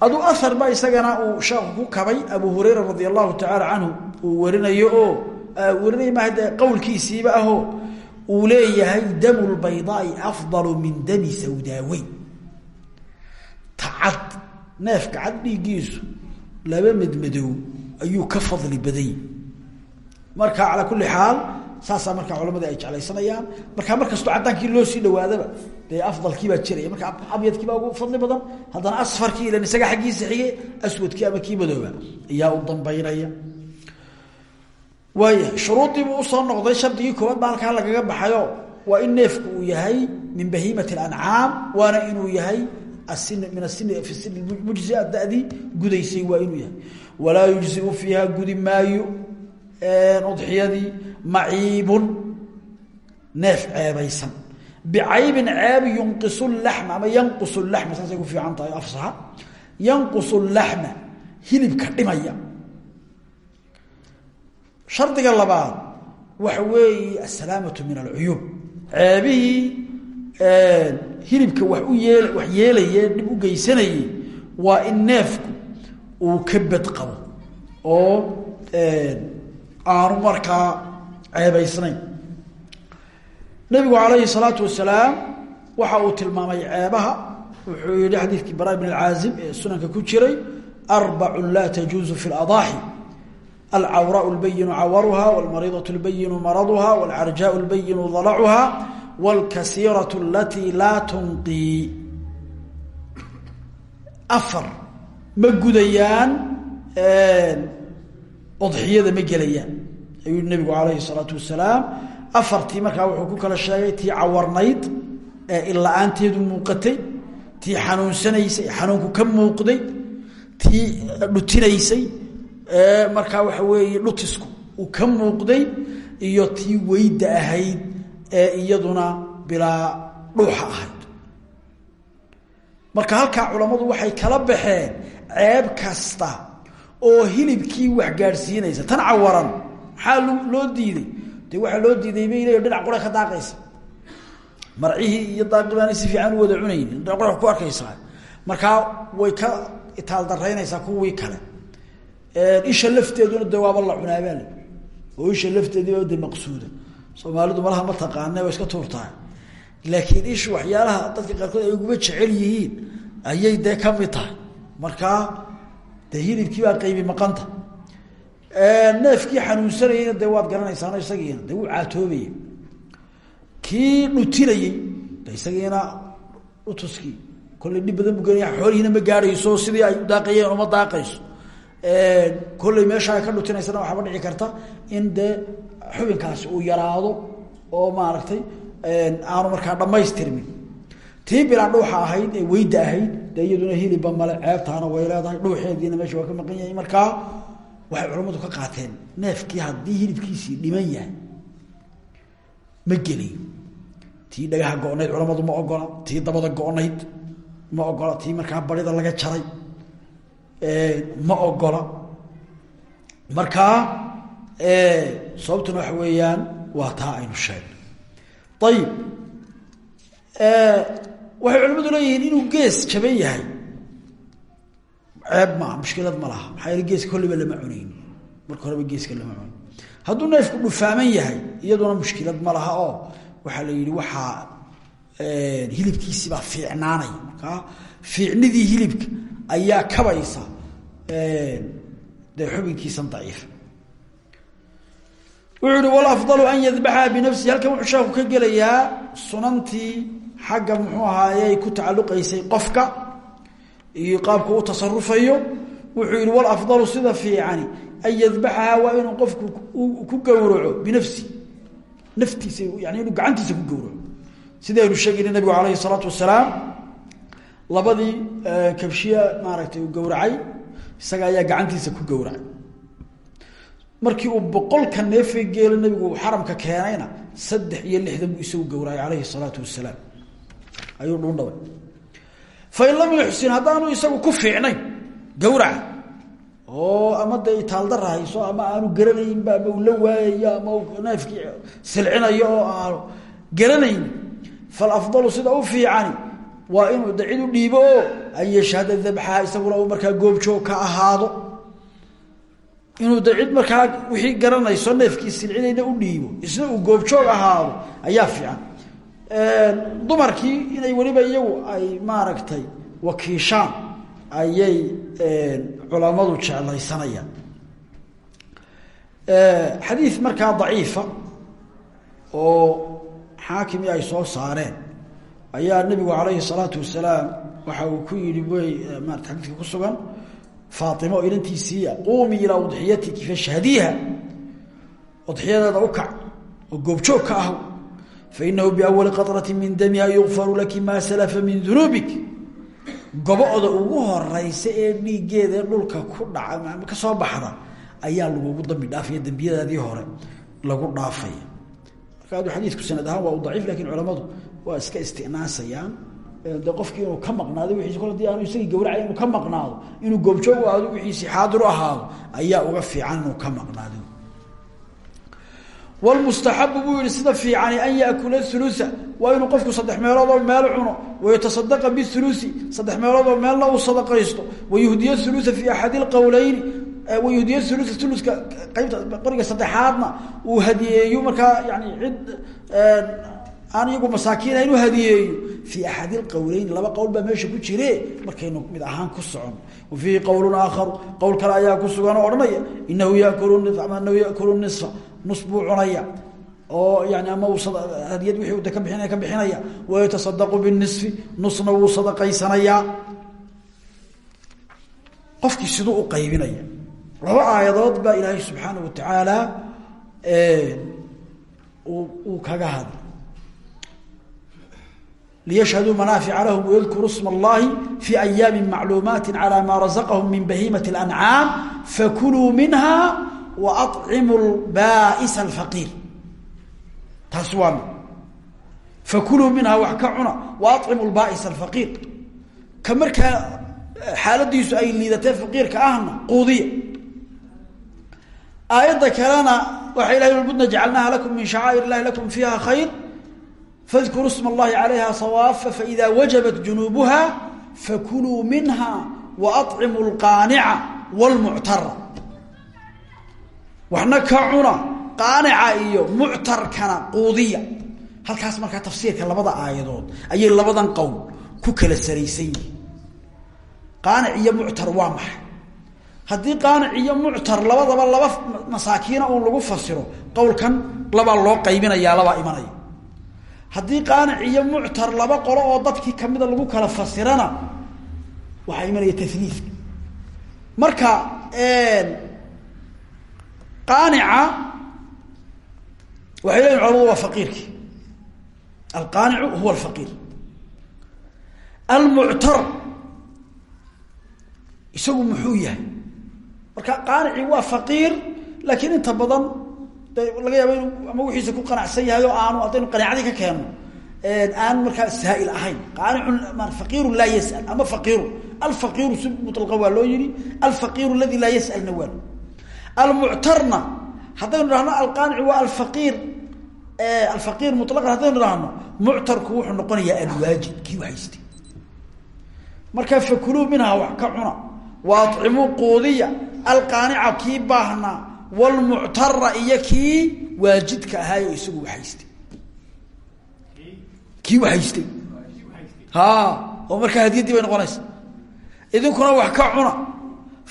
Speaker 1: Aduu ahar ba isagana uu sheekhu ku kabay abu hurayra radi allahu tacaala canhu uu warinayo oo warinaya maaha dee qowlkiisiiba ahoo uu leeyahay damu lbaydaai afdalu min dami sawdaaweyn. Tacad neefka cad dhiiggiisu laba medmadow ayuu ka fadli badany marka calaa kulli xaal saasaa markaa culamada ay jeclaysanayaan. Markaa markastoo caddaankii loo sii dhawaadaba dee afdalkiibaa jiraya marka abyadkiibaa ugu fadli badan haddana asfarkii ilan isaga xaggiisa xige aswadkii ama kii madooba ayaa u dambaynaya. Waaya shuruudiibuu u soo noqday shardigii koobaad baa halkaa lagaga baxayo. Waa in neefku uu yahay min bahiimati alancaam waana inuu yahay asin min asin fi sin mujzia dadi gudaysay waa inuu yahay. Walaa yujziu fiiha gudi maayo udxiyadii maciibun neef ceebaysan. Bicaybin ceeb yunqisu lama ama yanqusu lama saasay ku fiican tahay afsaha yanqusu lama hilibka dhimaya. Shardiga labaad waxa weeye asalaamatu min alcuyuub ceebihii hilibka wax u yeel wax yeelaye dhib u geysanayey waa in neefku uu ka bed qabo oo aanu markaa ceebaysnayn. Nabigu alayhi salaatu wasalaam waxa uu tilmaamay ceebaha. Wuxuu yihi xadiidkii bara bn alcaazim ee sunanka ku jiray arbacun laa tajuuzu fi ladaaxi alcawraau lbayinu cawaruha wlmariidatu lbayinu maraduha wاlcarjaau lbayinu dalacuha wاlkasiiratu alatii laa tunqii afar. Ma odxiyada ma gelayaan. Ayuu nabigu alayhi الsalaatu wasalaam afartii markaa wuxuu ku kala sheegay tii cawarnayd ee illa-aanteedu muuqatay tii xanuunsanaysay xanuunku ka muuqday tii dhutinaysay markaa waxa weeye dhutisku uu ka muuqday iyo tii weyda ahayd ee iyaduna bilaa dhuuxa ahayd. Marka halkaa culammadu waxay kala baxeen ceeb kasta oo hilibkii wax gaadhsiinaysa tan cawaran maxaa loo diiday? Dee waxaa loo diiday bay leeyo dhinac qura ka daaqaysa. Marcihii iyo daaqibaanay si fiican wada cunaynin dhinac qura ku arkaysaa markaa way ka itaaldaraynaysaa kuwii kale. Isha lafteeduna de la cunaabaale oo isha lafteediiba de maqsuuda. Soomaalidu malaha ma taqaane waa iska tuurtahay. Laakiin ishu waxyaalaha dadka qaarkood ay uguba jecel yihiin ayay dee ka mid tahay. Markaa dee hilibkii qaybi maqanta. Neefkii xanuunsanayeyna dee waad garanaysaano isagiina. Dee wuu caatoobaya kii dhutinayey de isagiina utuskii kollay dhib badan bu gelaya xoolihiina ma gaadhayso sidii ay daaqayeen uma daaqayso. Kolley meesha ay ka dhutinaysana waxaaba dhici karta in dee xubinkaasi uu yaraado oo maaragtay aanu markaa dhamaystirmin tii bilaa dhuuxa ahayd ee weyda ahayd dee iyaduna hilibba male ceebtaana way leedahay dhuuxeediina meesha waa ka maqan yahay. Markaa waxay culammadu ka qaateen neefkii haddii hilibkiisii dhiman yahay ma gelayo tii dhagaha go-nayd culammadu ma ogola tii dabada go-nayd ma ogola tii markaa barida laga jaray ma ogola markaa sababtuna waxa weeyaan waa taa aynu sheegnay. Ayib waxay culimmadu leeyihiin inuu gees jaban yahay. Ceeb maa mushkilad ma laha. Maxaa yeele geeska kolleyba lama cunayn. Marka horeba geeska lama cunayn. Hadduu neefku dhufaaman yahay iyaduna mushkilad ma laha oo waxaa la yihi waxaa hilibkiisibaa fiicnaanaya markaa fiicnidii hilibka ayaa kabaysa dee xubinkiisan daciifa wuxuu uhi walafdalu an yadbaxaa binafsihi halkan wuxuu sheeku ka gelayaa sunantii xagga muxuu ahaayey ku tacalluqaysay qofka iyo qaabku u tasarufayo wuxuu yihi walafdalu sida fiicani an yadbaxahaa waa in qofku ku gowraco binafsi naftiisa yani inuu gacantiisa ku gowraco. Sidaynu sheegayna nabigu alayhi isalaatu wasalaam labadii eh, kabshiya maaragtay uu gowracay isaga ayaa gacantiisa ku gowracay. Markii uu boqolka neefee geela nabigu xaramka keenayna saddex iyo lixdan buu isagu gowracay calayhi salaatu wasalaam ayuu dhuundhabay fain lam yuxsin haddaanu isagu ku fiicnayn gowraca oo ama dee itaaldara hayso ama aanu garanaynba ama uu la waayayo ama neefkii silcinayo oo aanu garanayn falafdalu sida u fiicani waa inuu de cid u dhiibo oo an yashhada dabxaha isaguna uu markaa ka ahaado. Inuu de cid wixii garanayso neefkii silcinayna u dhiibo isna uu goobjoog ahaado ayaa fiican dumarkii inay weliba iyagu ay maaragtay wakiishaan ayay culamadu jeclaysanayaan. Xadiid markaa daciifa oo xaakimi ay soo saareen ayaa nebigu calayhi salaatu wasalaam waxa uu ku yihi way maarata xadiidka ku sugan faaimo inantiisiiya quumii ilaa udxiyatiki fashhadiiha. Udxiyadeeda u kac oo goobjoog ka ah fainahu biawali qaطrati min damiha yugfaru laki maa salafa min dunuubik gobo-da ugu horeysa ee dhiiggeeda ee dhulka ku dhaca ka soo baxda ayaa lagugu dambi dhaafaya dembiyadaadii hore lagu dhaafaya marka xadiidku sanad ahaan waa u daciif laakiin culamadu waa iska istinaasayaan de qofkii inuu ka maqnaado wiiisi kol haddii aanu isagii gawracay inuu ka maqnaado inuu goobjoog ahaado wixiisi xaadir u ahaado ayaa uga fiican inuu ka maqnaado wlmustaxabu buu yihi sida fiicani an yaakula hulua waa inuu qofku saddex meeloodoo meel cuno wayatasadqa bihulusi saddex meeloodoo meelna uu sadaqaysto wayuhdiya hulua fi axadi lqowleyni wayuhdiya hulua uluka qaybta qoriga saddexaadna uu hadiyeeyo markaa yani cid aan iyagu masaakiina inuu hadiyeeyo fii axadi lqowleyn laba qowl baa meesha ku jire markaynu mid ahaan ku socon wa qowlun aakharu qowl kale ayaa ku sugan oo odhanaya inahu yakulu nisfa nus buu cunaya oo yani ama hadiyad wixii de ka bixinaya ka bixinaya wayatasadaqu binisfi nusna wuu sadaqaysanayaa qofkii siduu u qaybinaya. Laba aayadood baa ilaahay subxaana wa tacaala uu kaga hadlay. Liyashhaduu manaafica lahum wayadkuruu sma allahi fi ayaami macluumaati calى ma razaqahum min bahiimati اlancaam fakuluu minha wacimu lbaa'isa alfaqiir taasi waa mid fakuluu minhaa wax ka cuna wacimu lbaa'isa alfaqiir ka markaa xaaladiisu ay liidatee faqiirka ahna quudiya aayadda kalena waxaa ilahay budna jacalnaha lakum min shacaa'ir illahi lakum fiiha khayr fadkuruu sma allahi calayha sawaafa faida wajabat junuubuha fakuluu minha wacimu lqaanica wlmuctara waxna ka cuna qaanica iyo muctarkana quudiya. Halkaas markaa tafsiirka labada aayadood ayay labadan qowl ku kala saraysan yihiin. Qaanic iyo muctar waa maxay? Haddii qaanic iyo muctar labadaba laba masaakiina uun lagu fasiro qowlkan labaa loo qaybinayaa labaa imanaya. Haddii qaanic iyo muctar laba qolo oo dadkii kamida lagu kala fasirana waxaa imanaya taliiska marka qaanica waxay leeyihiin culamadu waa faqiirkii alqaanicu huwa alfaqiir almuctar isagu muxuu yahay marka qaanici waa faqiir laakiin inta badan de laga yaaba ama wixiisa ku qanacsan yahay oo aanu haddaynu qanaacadii ka keenno aan markaa saa'il ahayn qaanicun faqiiru laa yas'al ama faqiiru alfaqiiru si mutlaqa waa loo yihi alfaqiiru aladi laa yas'alna waa almuctarna. Haddaynu dhahno alqaanic waa alfaqiir. Alfaqiir mutlaqan haddaynu dhahno muctarku wuxuu noqonayaa alwaajib kii haystay. Markaa fakuluu minhaa wax ka cuna. Waacimuu quudiya. Alqaanica kii baahnaa wlmuctara iyo kii waajidka ahaayo isagu haystay. Kii haystay. Ha oo markaa hadiyaddii bay noqonaysa. Idinkuna wax ka cuna.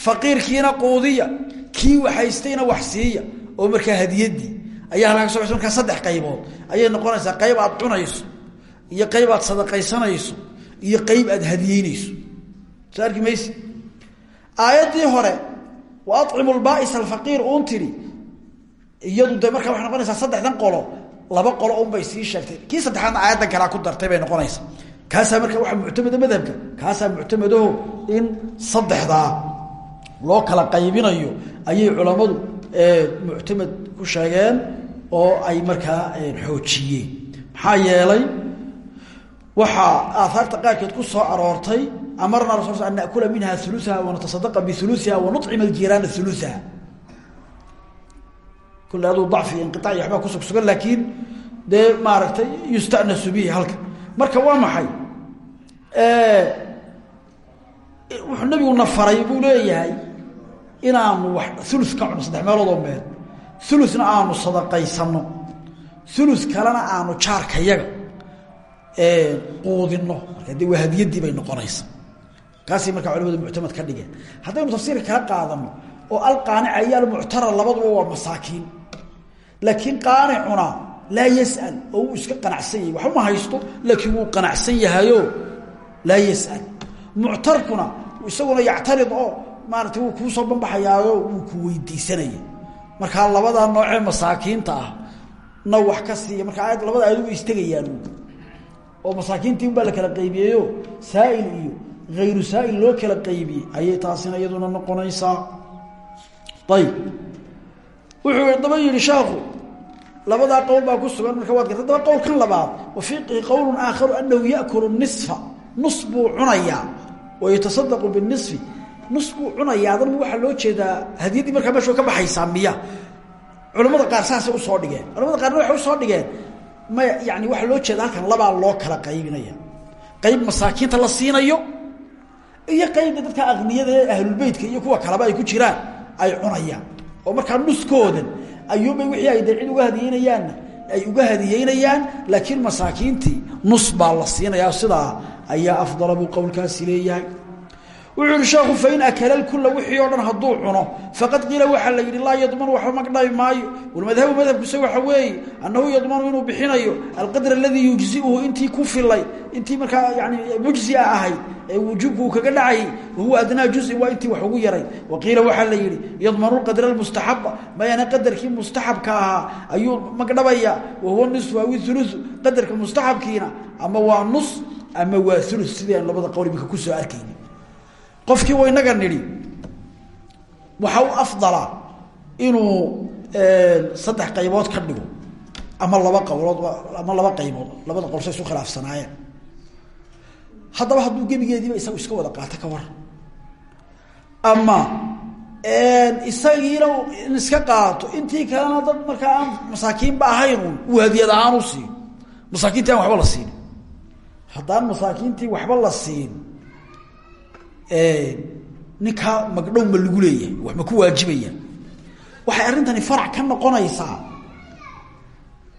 Speaker 1: Faqiirkiina quudiya kii waxhaystayna wax siiya oo markaa hadiyadii ayaa halkaa kaso markaa saddex qaybood. Ayay noqonaysaa qayb aad cunayso iyo qayb aad sadaqaysanayso iyo qayb aad hadiyeyneyso soo arki mayse hore wa acimu lbaa'is alfaqiir uun tidhi iyadu de markaa waxay noqonaysaa saddexdan qolo laba qolo unbay sii sheegtay. Kii saddexaadna aayaddan kalea ku dartay bay noqonaysaa. Kaasaa markaa waxaa muctamada madhabka kaasaa muctamadaho in saddexdaa loo kala qaybinayo ayay culammadu muctamad ku sheegeen oo ay markaa xoojiyeen. Maxaa yeelay waxaa aahaarta qaarkeed ku soo aroortay amarna rasul an nakula minha uluha wanatasadqa biuluiha wanucima aljiraana uluha kule aduu dacfi inqiaac iyo waxbaa kusugsugan laakiin dee maaragtay yustanasu bihi halka. Marka waa maxay? Wuxuu nabigu na faray buu leeyahay inaanu wax ulu ka cuno saddex meeloodoo meel uluna aanu sadaqaysano. Ulu kalena aanu jaarkayaga quudino marka de waa hadiyadii bay noqonaysa. Kaasay markaa culamadu muctamad ka dhigeen. Haddaynu tafsiirka kala qaadano oo alqaanica iyo almuctara labaduba waa masaakiin. Laakiin qaanicuna laa yasal oo wuu iska qanacsan yahay. Waxba ma haysto laakiin wuu qanacsan yahayo laa yasal. Muctarkuna isaguna yactarid oo maarata wuu kuusoo banbaxayaayo wuu ku weydiisanaya markaa labadaa noocee masaakiinta ah na wax ka siiya. Marka aayad labada aayad way istegayaan oo masaakiintii unbaa la kala qaybiyeyo saa'il iyo hayru saa'il loo kala qaybiyey ayay taasina iyaduna noqonaysaa. Ayib wuxuu daba yihi sheekhu labadaa qowl baa ku sugan. Marka waad garta daba qowlkan labaad wa fiiqihi qowlu aakharu anahu yakulu nisfa. Nus buu cunayaa. Wa yatasadaqu binisfi nus buu cunayaa adan waxaa loo jeedaa hadiyaddii markaa meeshu ka baxaysaa miya. Culamada qaar saasay u soo dhigeen. Culamada qaarna waxay u soo dhigeen. Maya yani waxaa loo jeeda halkan labaa loo kala qaybinaya. Qayb masaakiinta la siinayo iyo qaybda dadka akniyada ee ahlulbeytka iyo kuwa kaleba ay ku jiraan ay cunayaan. Oo markaa nuskoodan ayuunbay wixii ay dee uga hadiyeynayaanna ay uga hadiyeynayaan laakiin masaakiintii nus baa la siinayaa. Sidaa ayaa afdala buu qowlkaasi leeyahay wuxuu yihi sheekhu fain akala kula wixii oo dhan hadduu cuno faqad qiila waxaa la yidhi laa yadmanu waxba magdhabi maayo. Walmadhabu madhabkuse waxa weeye annahu yadmanu inuu bixinayo alqadr aladii yujziuhu intii ku filay intii markaa yani mujzia ahayd ee wujuubku uu kaga dhacayay wahuwa adnaa juzin waa intii wax ugu yaray. Wa qiila waxaa la yidhi yadmanu qadra mustaxaba mayana qadarkii mustaxabka ahaa ayuu magdhabaya wahuwa nisfu aw ulu qadarka mustaxabkiina ama waa nus ama waa ulu sidii aan labada qowl imika ku soo arkayni qofkii wa inaga nidhi waxa u afdala inuu saddex qaybood ka dhigo ama laba qowlood ama laba qaybood labada qowl say isu khilaafsanaayeen. Haddaba hadduu gebigeediiba isagu iska wada qaato ka war. Ama isagiina in iska qaato intii kalena dad markaa aan masaakiinba ahaynun uu hadiyad ahaan u siiyo masaakiintii waxba la siin. Haddaan masaakiintii waxba la siin ninkaa magdhow ma lagu leeyahay wax ma ku waajibaya waxay arrintani farac ka noqonaysaa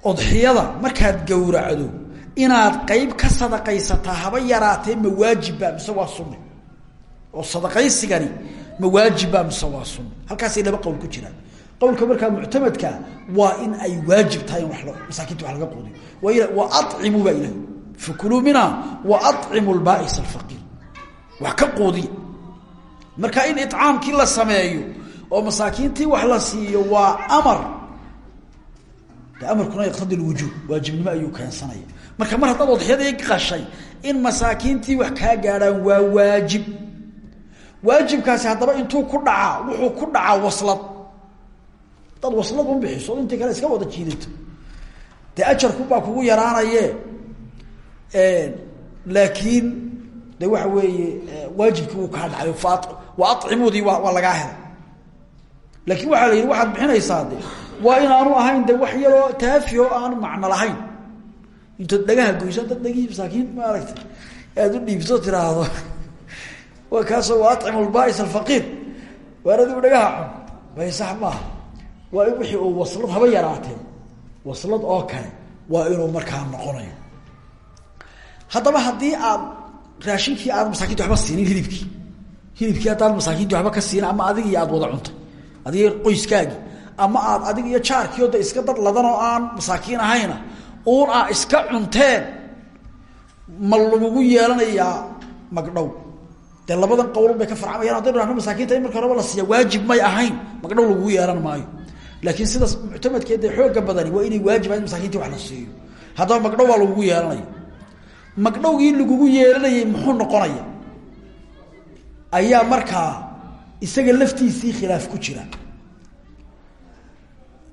Speaker 1: odxiyada markaad gowracdo inaad qeyb ka sadaqaysataa haba yaraatee ma waajibba mise waa sunne oo sadaqaysigani ma waajibba mise waa sunne halkaasay laba qowl ku jiraan. Qowlka markaa muctamadka waa in ay waajib tahay in wa masaakiinta wax laga quudiyo. Wa acimu baa ilahi fakuluu minha wa acimu lbaa'is alfaqiir wax ka quudiya marka in icaamkii la sameeyo oo masaakiintii wax la siiyo waa amar. De amarkuna yaqtadi lwujuub waajibnimo ayuu keensanaya. Marka mar haddaad odxyadii qashay in masaakiintii wax kaa gaadhaan waa waajib. Waajibkaasi haddaba intuu ku dhacaa wuxuu ku dhacaa waslad. Hadaad waslad un bixiso intii kale iska wada jiidato. Dee ajarkubaa kugu yaraanaye laakiin de waxa weeye waajibkii wuu kaa dhacayo waa acimudii waa waa lagaa laakiin waxaa la yidhi waxaad bixinaysaa de waa ahayn de wax yaroo taafi aanu macno lahayn. Intood dhagaha goyso dad dhagihii masaakiin maaragtay aad u dhiibto tiraahdo. *laughs* Waa kaasoo waa acimu lbaais alfaqiir. Waar adigu dhagaha cun bay sax maaha waa in wixii haba yaraatee. Waslad oo kale waa inuu markaa noqonayo. Haddaba haddii aad raashinkii aad masaakinta waba siinin hilibkii. Hilibkii haddaad masaakiintii waba ka siinin ama adig aad wada cuntay adiga qoyskaagii ama aad adig iyo jaarkii o da iska dad ladan oo aan masaakiin ahayna uun a iska cunteen ma lagugu magdhow dee labadan qowlun bay ka farcamayaan hadday dhahno masaakiinta in marka la siiya waajib may ahayn magdhow lagugu yeelan maayo. Laakiin sidaas muctamadkeed dee xooga badani waa inay waajib ahayn masaakiintii wax la siiyo. Haddaba magdhow waa lagugu yeelanaya magdhowgii lagugu yeelanayay muxuu noqonaya? Ayaa markaa isaga laftiisii khilaaf ku jira.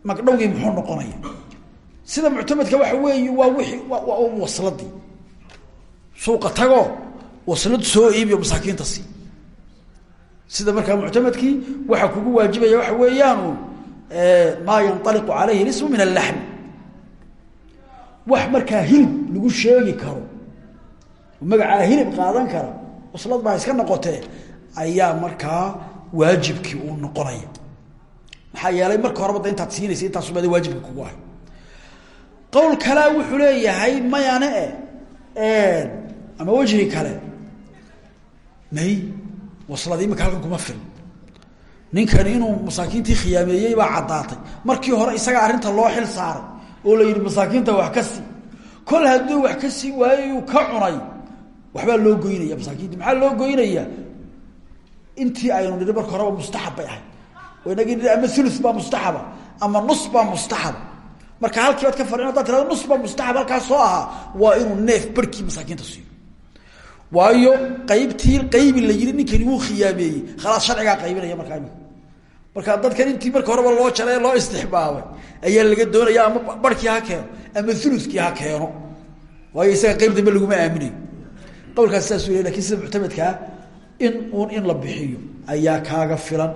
Speaker 1: Magdhowgii muxuu noqonaya? Sida muctamadka waxa weeye waa wixii waa wasladii suuqa tagoo waslad soo iibiyo masaakiinta sii. Sida markaa muctamadkii waxaa kugu waajibaya waxa weeyaanu maa yanaliqu calayhi lismu min allaxmi wax markaa hilib lagu sheegi karo magacaa hilib qaadan kara waslad baa iska noqotee ayaa markaa waajibkii uu noqonaya. Maxaa yeelay marka horeba da intaad siinaysa intaasubaada waajibka kugu ahay. Qowl kalea wuxuu leeyahay mayane e ama wejhi kale. May wasladii imika halkan kuma fil ninkani inuu masaakiintii khiyaameeyey baa caddaatay. Markii hore isaga arrinta loo xil saaray oo la yidhi masaakiinta wax ka sii. Kol hadduu wax ka sii waayeyuu ka cunay waxbaa loo goynaya masaakiintii maxaa loo goynayaa intii aynu nidhi marka horeba mustaxab bay ahayd. Oo inagii nidhi ama ulu baa mustaxaba ama nus baa mustaxaba. Marka halkii baad ka farin haddaad tirado nus baa mustaxab halkaas soo ahaa waa inuu neef barhkii masaakiinta siiyo. Waayo qaybtii qaybi la yidhi ninkani wuu khiyaameeyey khalaas sharcigaa qaybinaya markaa marka dadkan intii marka horeba loo jaray loo istixbaabay ayaa laga doonaya ama barhkii ha keeno ama ulukii ha keeno. Waayo isaga qayb dambe laguma aaminayo qowlkaas saasuu le laakiin sida muctamadkaa in uun in la bixiyo ayaa kaaga filan.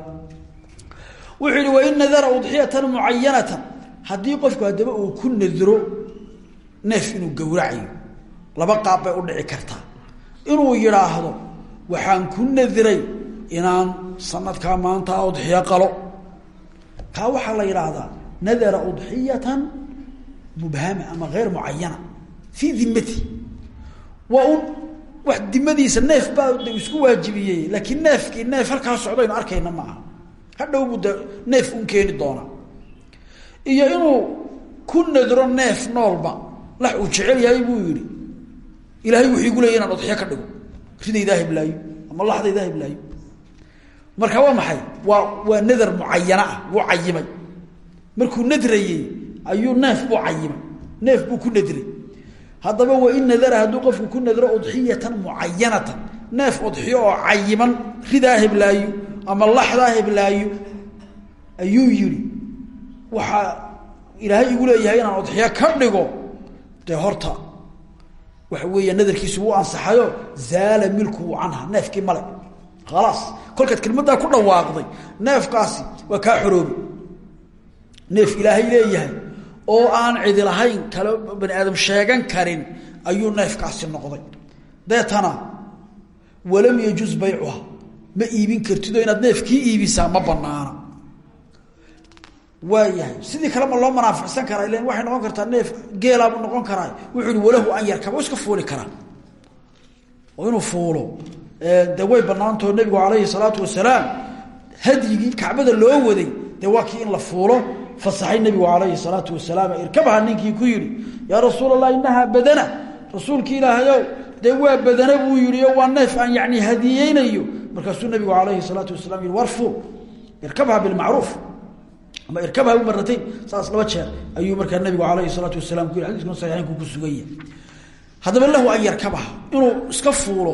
Speaker 1: Wuxuu yihi wain nadara udxiyatan mucayanatan haddii qofku haddaba uu ku nadiro neef inuu gowracayo laba qaab bay u dhici kartaa. Inuu yidhaahdo waxaan ku nadiray inaan sanadkaa maanta udxiyo qalo. Kaa waxaa la yidhaahdaa nadara udxiyatan mubhama ama hayr mucayana fii dimati un wax dimadiisa neef baa isku waajibiyey laakiin neefkii neef halkaa socdaynu arkayna ma aha. Hadhow buu de neef un keeni doonaa iyo inuu ku nadro neef noolba lax uu jecel yahay buu yihi ilaahay wuxuu igu leeyay inaan udxiyo ka dhigo. Ridaydaa hiblaayo ama laxdaydaa hiblaayo marka waa maxay? Waa waa nadar mucayana ah cayimay markuu nadrayey ayuu neef buu cayimay neef buu ku nadray haddaba wain nadara hadduu qofku ku nadro udxiyatan mucayanatan neef udxiyo oo cayiman ridaa hiblaayo ama laxdaa hiblaayo ayuu yihi waxaa ilaahay igu leeyahay inaan udxiyo ka dhigo. Dee horta waxa weeya nadarkiisu wuu ansaxayo zaala milkuhu canha neefkii male khalaas kolkaad kelmaddaa ku dhawaaqday neefkaasi waa kaa xoroobi. Neef ilaahay leeyahay oo aan cidi lahayn kale bani aadam sheegan karin ayuu neefkaasi noqday. Deetana walam yajuz baycuha ma iibin kartidoo inaad neefkii iibisaa ma banaana waayahay sidii kale ma loo manaaficsan karaa ilan waxay noqon kartaa neef geelaabuu noqon karaa wuxuu ihi walahu an yarkaba o iska fuuli karaa oo inuu fuulo. De way banaantao nebigu calayhi salaatu wasalaam hadyigii kacbada loo waday dee waa in la fuulo fasaxay nebigu calayhi salaatu wasalaam irkabaha ninkii ku yihi yaa rasuul allah inahaa badana. Rasuulki ilaahayow dee waa badana buu yihi o waa neef aan yani hadiyeynayo markaasuu nabigu calayhi salaatu wasalaam yihi war fuul irkabha bilmacruuf. Ama irkabha maratayn saas laba jeer ayuu markaa nabigu alayhi salaatu wasalaam ku yii xadiiskuna saxiixeynku ku sugan yahay. Haddaba lahu an yarkabaha inuu iska fuulo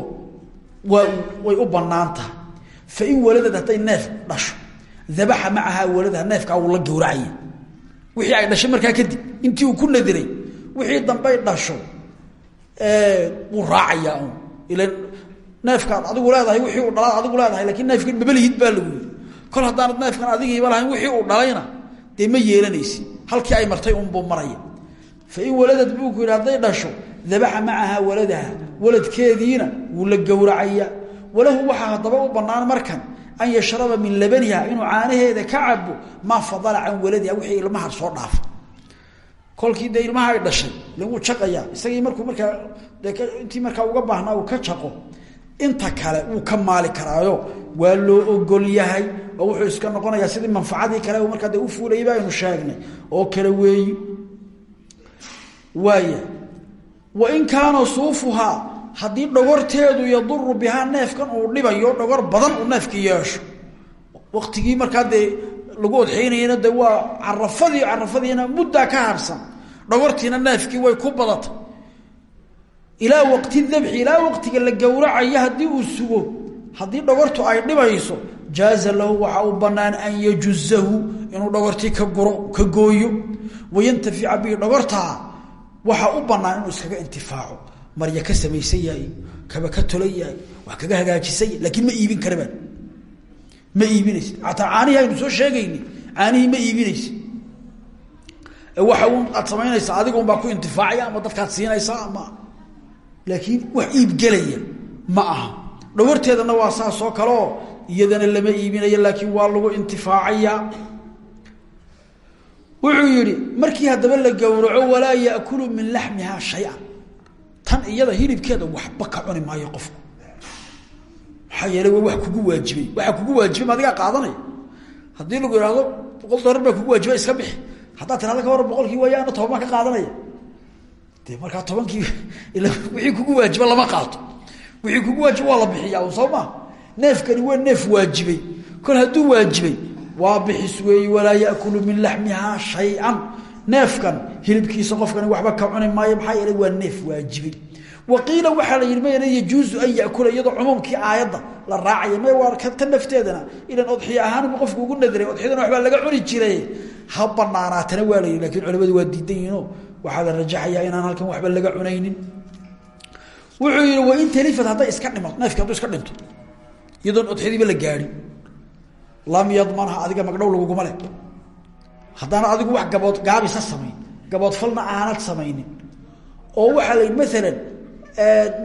Speaker 1: way u dabaxa macahaa waladaha neefkaa wuu la gowracaya wixii ay dhashay markaa kadib intii uu ku nadiray wixii dambey dhasho wuu raacayaa un ilan adigu leedahay wixii uu dhalaad adigu leedahay laakiin neefkan mabalihid baa lagu yiri kol haddaanad neefkan adigiiba lahayn wixii uu dhalayna dee yeelanaysi. Halkii ay martay unbuu maraya. Fain waladad buu ku yidhi dhasho dabaxa macahaa waladaha waladkeediina wuu la gowracaya. Walahu waxaa haddaba u banaan markan an yashraba min labaniha inuu caanaheeda ka cabo maa fadala can waladiha wixii ilmaha soo dhaafa kolkii dee ilmaha ay dhashay ilan wuu jaqayaa isagii markuu markaa intii markaa uga baahnaa uu ka jaqo inta kale wuu ka maali karaayo. Waa loo ogol yahay oo wuxuu iska noqonayaa sidii manfacadii kale markaa de u fuulayay ba aynu sheegnay. Oo kale weeyi. Waaya wain kaana suufuhaa haddii dhogorteedu yaduru bihaa neefkan uu dhibayo dhogor badan uu neefka yeesho. Waktigii markaa dee lagu odxeynayana de waa carafadii carafadiina muddaa ka harsan. Dhogortiina neefkii way ku badatay. Ilaa waqti dabxi ilaa waqtiga la gowracayo haddii uu sugo haddii dhogortu ay dhibayso jaaza lahu waxaa u banaan an yajuzahu inuu dhogortii ka guro ka gooyo. Wayantafica bihi dhogortaa waxaa u banaan inuu iskaga intifaaco marya ka samaysan yahay kaba ka tolan yahay wax kaga hagaajisan yahay laakiin ma iibin karabaan ma iibinaysa ataa caanihii aynu soo sheegayni caanihii ma iibinaysa waxa un aad samaynaysaa adiga un baa ku intifaacaya ama dadkaad siinaysaa ama laakiin wax iibgelaya ma aha. Dhogorteedana waa saas oo kale oo iyadana lama iibinayo laakiin waa lagu intifaacaya. Wuxuu yihi markii haddaba la gowraco walaa yakulu min laxmihaa shay-an tan iyada hilibkeeda waxba ka cuni maayo qofku. Maxaa yeele waa wax kugu waajibay. Waxa kugu waajibay ma adigaa qaadanaya haddii lagu ihahdo boqol doolar baa kugu waajiba iska bixi. Haddaad tirahda ka waran boqolkii waaya ana toban baan ka qaadanaya. De markaa tobankii *laughs* wixii kugu waajiba lama qaato. Wixii kugu waajiba waa la bixiyaa soo maa neefkani waa neef waajibay. Kol hadduu waajibay waa bixis weeyi walaa yakulu min laxmihaa shay-an neefkan hilibkiisa qofkani waxba ka cuni maayo maxaa yeelay waa neef waajibay waqiila waxaa la yihi mayna yajuusu an yakula iyadoo cumuumkii aayadda la raacaya may waa ta nafteedana ilan odxiyo ahaanbu qofku ugu nadiray odxiyadana waxbaa laga cuni jiray. Ha banaanaatana waa la yihi laakiin culamadu waa diidan yihiino waxaa la rajaxayaa inaan halkan waxba laga cunaynin. Wuxuu yihi wain talifad hadday iska dhima neefki hadduu iska dhinto iyadoon odxiyadiiba la gaadhin. Lam yadmanha adiga magdhow laguguma le haddaana adigu wax gabood gaabisa samayn gaboodfalna aanad samaynin. Oo waxaa la maalan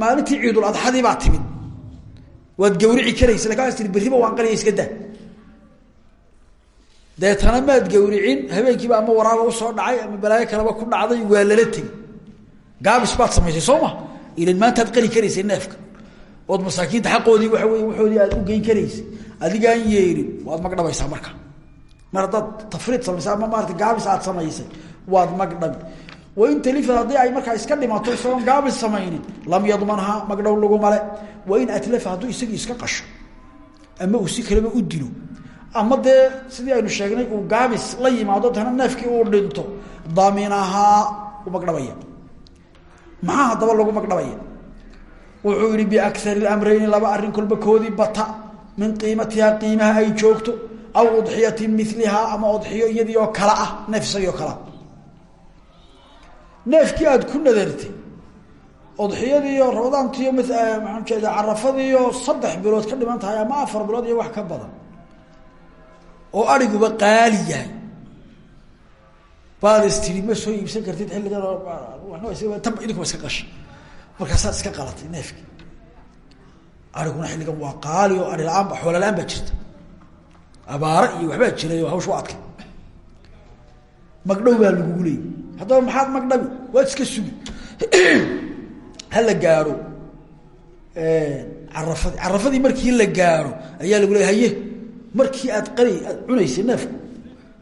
Speaker 1: maalintii ciidul adxadii baa timid. Waad gawrici karaysa laakiin waas tii waan qaliya iska daa. Deetana maad gawricin habeenkiiba ama waraaba u soo dhacay ama balaayo kaleba ku dhacday waa lala tegi. Gaabis baad samaysay soo ma? Ilan maantaad qali karaysay neefka. Ood masaakiinta xaqoodii waxoodii aad u geyn karaysay. Adigaan yeerin waad magdhabaysaa marka mar haddaad tafriid samaysay ama maarata gaabis aad samaysay waad magdhabi wain talifad haddii ay markaa iska dhimato isagoon gaabis samaynin lam yadmanhaa magdhow lagumale wain atlafa hadduu isagii iska qasho ama uu si kaleba u dilo ama dee sidii aynu sheegnay uu gaabis la yimaado tana neefkii uu dhinto daminahaa u magdhabaya maxaa haddaba lagu magdhabaya wuxuu yihi biakari amrayni laba arrin kolba koodii bata min qiimatihaa qiimaha ay joogto aw udxiyatin milihaa ama udxiyo iyadii oo kale ah neef isagii oo kalea neefkii aada ku nadartay odxiyadiiyo rabadaantiiyo maxaan jeeda carafadiiyo saddex bilood ka dhiman tahay ama afar bilood iyo wax ka badan oo ariguba qaali yahay. Baad is tii ma soo iibsan kartid xilligan tan idinkuba iska qasha markaasaad iska qalatay neefkii. Ariguna xilligan waa qaali oo ari la'aan ba jirta abaaro iyo waxbaa jiray oo hawsh adkay. Magdhow baa lagugu leeyay haddaba maxaad magdhabi waad iska sugi. *clears throat* Hala gaaro carafadii carafadii markii la gaaro ayaa lagu leey haye markii aad qali aad cunaysay neefku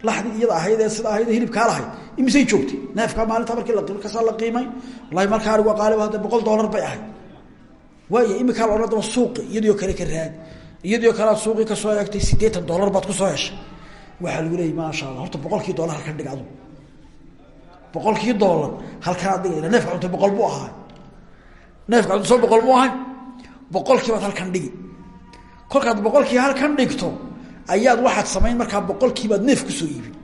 Speaker 1: laxdii iyada ahayd ee sida ahayd hilibkaa lahayd imisay joogtay. Neefkaa maalinta markii la qiimay wallahi markaa arigu qaaliba hadda boqol dollar bay ahayd. Waaya imikaa la odhan daba suuqi iyadioo kale ka raadi iyadioo kale aad suuqii ka soo eegtay siddeetan dollar baad ku soo heshay. Waxaa lagu leeyay maasha allah horta boqolkii dollar halkan dhig adu boqolkii dollar halkan ad dhigayla neefka cunta boqol buu ahaa. Neefka cunta soo boqol mu ahay boqolkii baad halkan dhigi. Kolkaad boqolkii halkan dhigto ayaad waxaad samayn markaa boqolkiibaad neef ku soo iibin.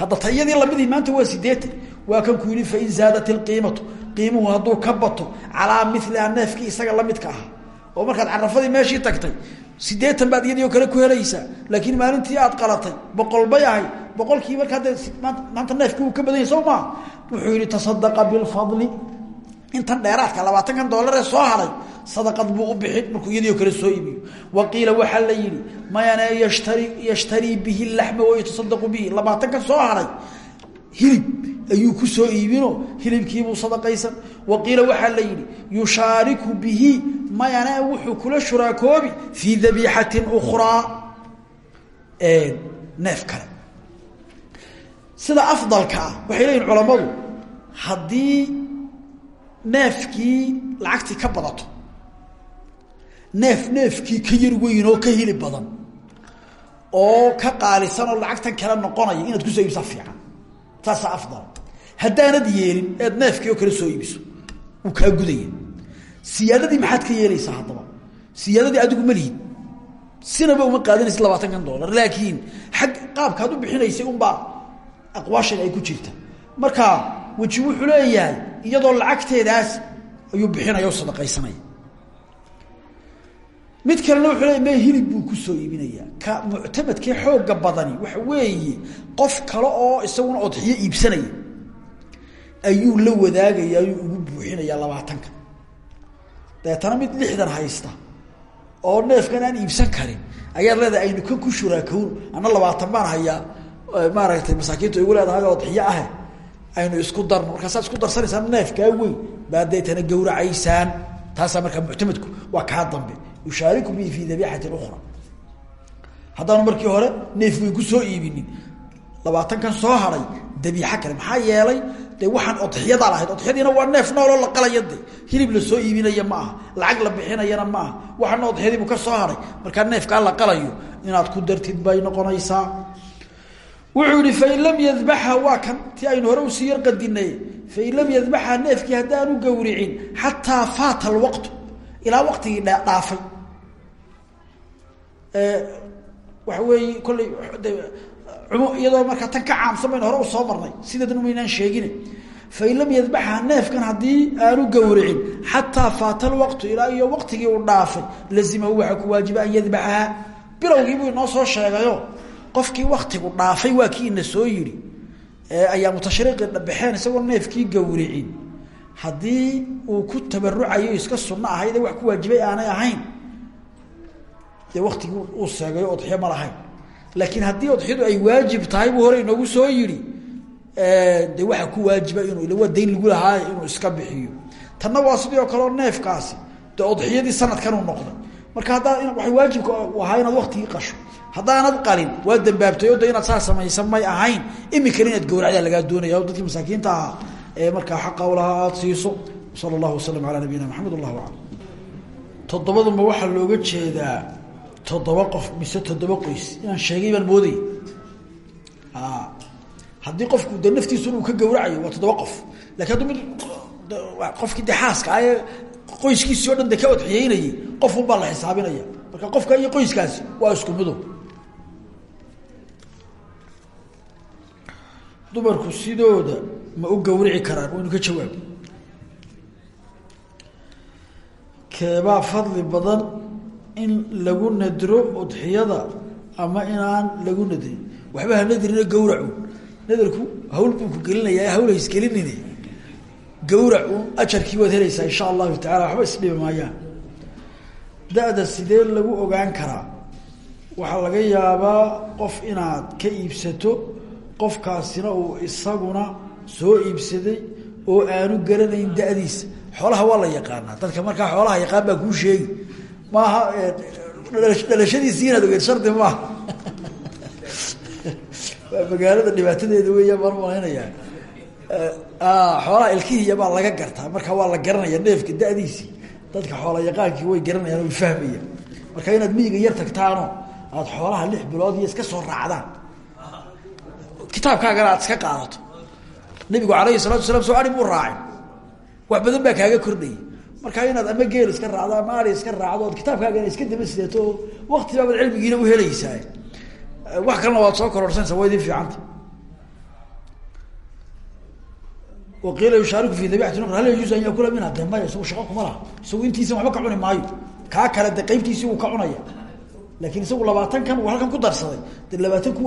Speaker 1: Hadda ta iyadii lamidii maanta waa sideetan waa kan ku yihi fain zaadat ilqiimatu qiimuhu hadduu ka bato calaa miliha neefkii isaga lamidka ahaa. Oo markaad carafadii meeshii tagtay sideetan baad iyadii oo kale ku helaysaa laakiin maalintii aad qalatay boqol bay boqolkii markaa de maanta neefkii uu ka badanya soo maa wuxuu yihi tasadaqa bilfadli. Intan dheeraadka labaatankan dollar ee soo haray sadaqad buu u bixin markuu iyadii oo kale soo iibiyo. Wa qiila waxaa la yihi mayane yashtari yashtarii bihi laxma wayatasadaqu bihi. Labaatankan soo haray hilib ayuu ku soo iibino hilibkiibuu sadaqaysan. Wa qiila waxaa la yihi yushaariku bihi mayane wuxuu kula shuraakoobi fii dabiixatin ukhraa. Neef kale. Sida afdalka ah waxay leeyihiin culammadu haddii neefkii lacagtii ka badato neef neefkii ka yar weyn oo ka hili badan oo ka qaalisan oo lacagtan kale noqonaya inaad ku soo iibsaa fiican taasaa afdal. Haddaanad yeelin eed neefkii oo kale soo iibiso wuu kaa gudaya siyaadadii maxaad ka yeelaysaa haddaba? Siyaadadii adigu ma lihid sinaba uma qaadanaysid labaatankan dollar laakiin xag qaabkaad u bixinaysay unbaa aqwaashan ay ku jirta. Marka weji wuxuu leeyahay iyadoo lacagteedaas ayuu bixinaya o sadaqaysanaya mid kalena wuxuu leeya me hilib buu ku soo iibinayaa ka muctamadkee xooga badani waxa weeye qof kale oo isaguna odxiyo iibsanaya ayuu la wadaagaya ayuu ugu buuxinayaa labaatanka. Dabeetana mid lixdan haysta oo neefkan aan iibsan karin ayaad leedahay aynu kan ku shuraakown ana labaatan baan hayaa. Maaragtay masaakiintu igu leedahay oo dixiyo ah aynu isku darno. Markaasaad isku darsanaysaa neefkaa weyn baa deetana gawracaysaan taasaa markaa muctamadku waa kaa dambe yushaariku bihi fi dabiixati ukra haddaanu markii hore neef weyn ku soo iibinin labaatankan soo haray dabiixo kale maxaa yeelay de waxaan odxiyadaa lahayd. Odxiyadiina waa neef nooloo la qalaya hilib la soo iibinaya ma aha lacag la bixinayana ma aha. Waxaana odxiyadiibu ka soo haray. Markaa neefkaa la qalayo inaad ku dartid bay noqonaysaa. Wuxuu yihi fain lam yadbaxa waa kan ti aynu hore u sii yar qadinay fain lam yadbaxa neefkii haddaanu gawricin xataa faata alwaqtu. Ilaa waqtigii dhaafay waxa weeye kolley iyadoo markaa tan ka caamsan baynu hore u soo marnay sideedan umaynaan sheegine. Fain lam yadbaxa neefkan haddii aanu gawricin xataa faata alwaqtu ilaa iyo waqtigii uu dhaafay lazimahu waxaa ku waajiba an yadbaxaha bilowgii buu inoo soo sheegayo qofkii waktigu dhaafay waa kii ina soo yidhi. Ayaa mutashriqi baxeen isagoo neefkii gawricin haddii uu ku tabarucayo iska sunno ahayd wax ku waajibay aanay ahayn dee waktigii uu seegayo odxiyo ma lahayn. Laakiin haddii odxiyadu ay waajib tahay buu hore inoogu soo yidhi de waxa ku waajiba inuu waa dayn lagu lahaay inuu iska bixiyo. Tanna waa sidii oo kaleo neefkaasi de odxiyadii sanadkan uu noqday. Marka haddaa waay waajibka ahaa inaad waktigii qasho haddaanad qalin waa dambaabtay o inaad saa samaysan may ahayn iminkana inaad gawracdaa lagaa doonaya dadkii masaakiinta ahaa ee markaa xaqa ulahaa aada siiso. Sala allahu wasalam calaa nabiyina maxamed wallahu aclam toddobadunba waxaa looga jeedaa toddoba qof mise toddoba qoys. Inaan sheegay baan moodaya haddii qofku de naftiisuna uu ka gawracayo waa toddoba qof. Lakin hadduu mid qofkii de xaaska ah ee qoyskiisii o dhan de ka odxiyeynayay qofun baa la xisaabinaya. Marka qofka iyo qoyskaasi waa isku mido dumarku sidooda ma u gawrici karaan waynu ka jawaab keebaa fadli badan in lagu nadro udxiyada ama inaan lagu nadrin. Waxba ha nadrina gawracu nadarku hawl buu ku gelinayaa hawl haisgelinine gawracu ajarkii waad helaysaa insha allahu tacala waxba isdhibi maayaan. Da-da sidee lagu ogaan karaa? Waxaa laga yaabaa qof inaad ka iibsato qofkaasina uu isaguna soo iibsaday oo aanu garanayn da-diisa. Xoolaha waa la yaqaanaa. Dadka markaa xoolaha yaqaan baa kuu sheegi maaha dhalashadiisii inaad ogeed shardi maaha. Waa magaalada dhibaatadeeda weeya baan malaynayaa xoolaha ilkihiya baa laga gartaa. Marka waa la garanaya neefka da-diisii. Dadka xoola yaqaankii way garanayaan way fahmayaan marka inaad miyiga yar tagtaano aada xoolaha lix bilood iyo iska soo raacdaan. Kitaabkaagana aad iska qaadato. Nabigu alayhi salatu wasalaam soo ari buu wax badan baa kaaga kordhayay markaa inaad ama geel iska raacdo ama ari iska raacdo ood kitaabkaagana iska daba sidato oo wakti baabaad cilmigiina u helaysaa wax kalena waad soo kororsanaysaa waa idin fiicanta. Waqiila yushaariku fi dabixati nuqr hal yajuusu an yakula minha de maya isagu shaqo kuma laha. Isagu intiisa waxba ka cuni maayo. Kaa kale de qaybtiisii uu ka cunaya. Laakiin isagu labaatan kan uu halkan ku darsaday de labaatan ku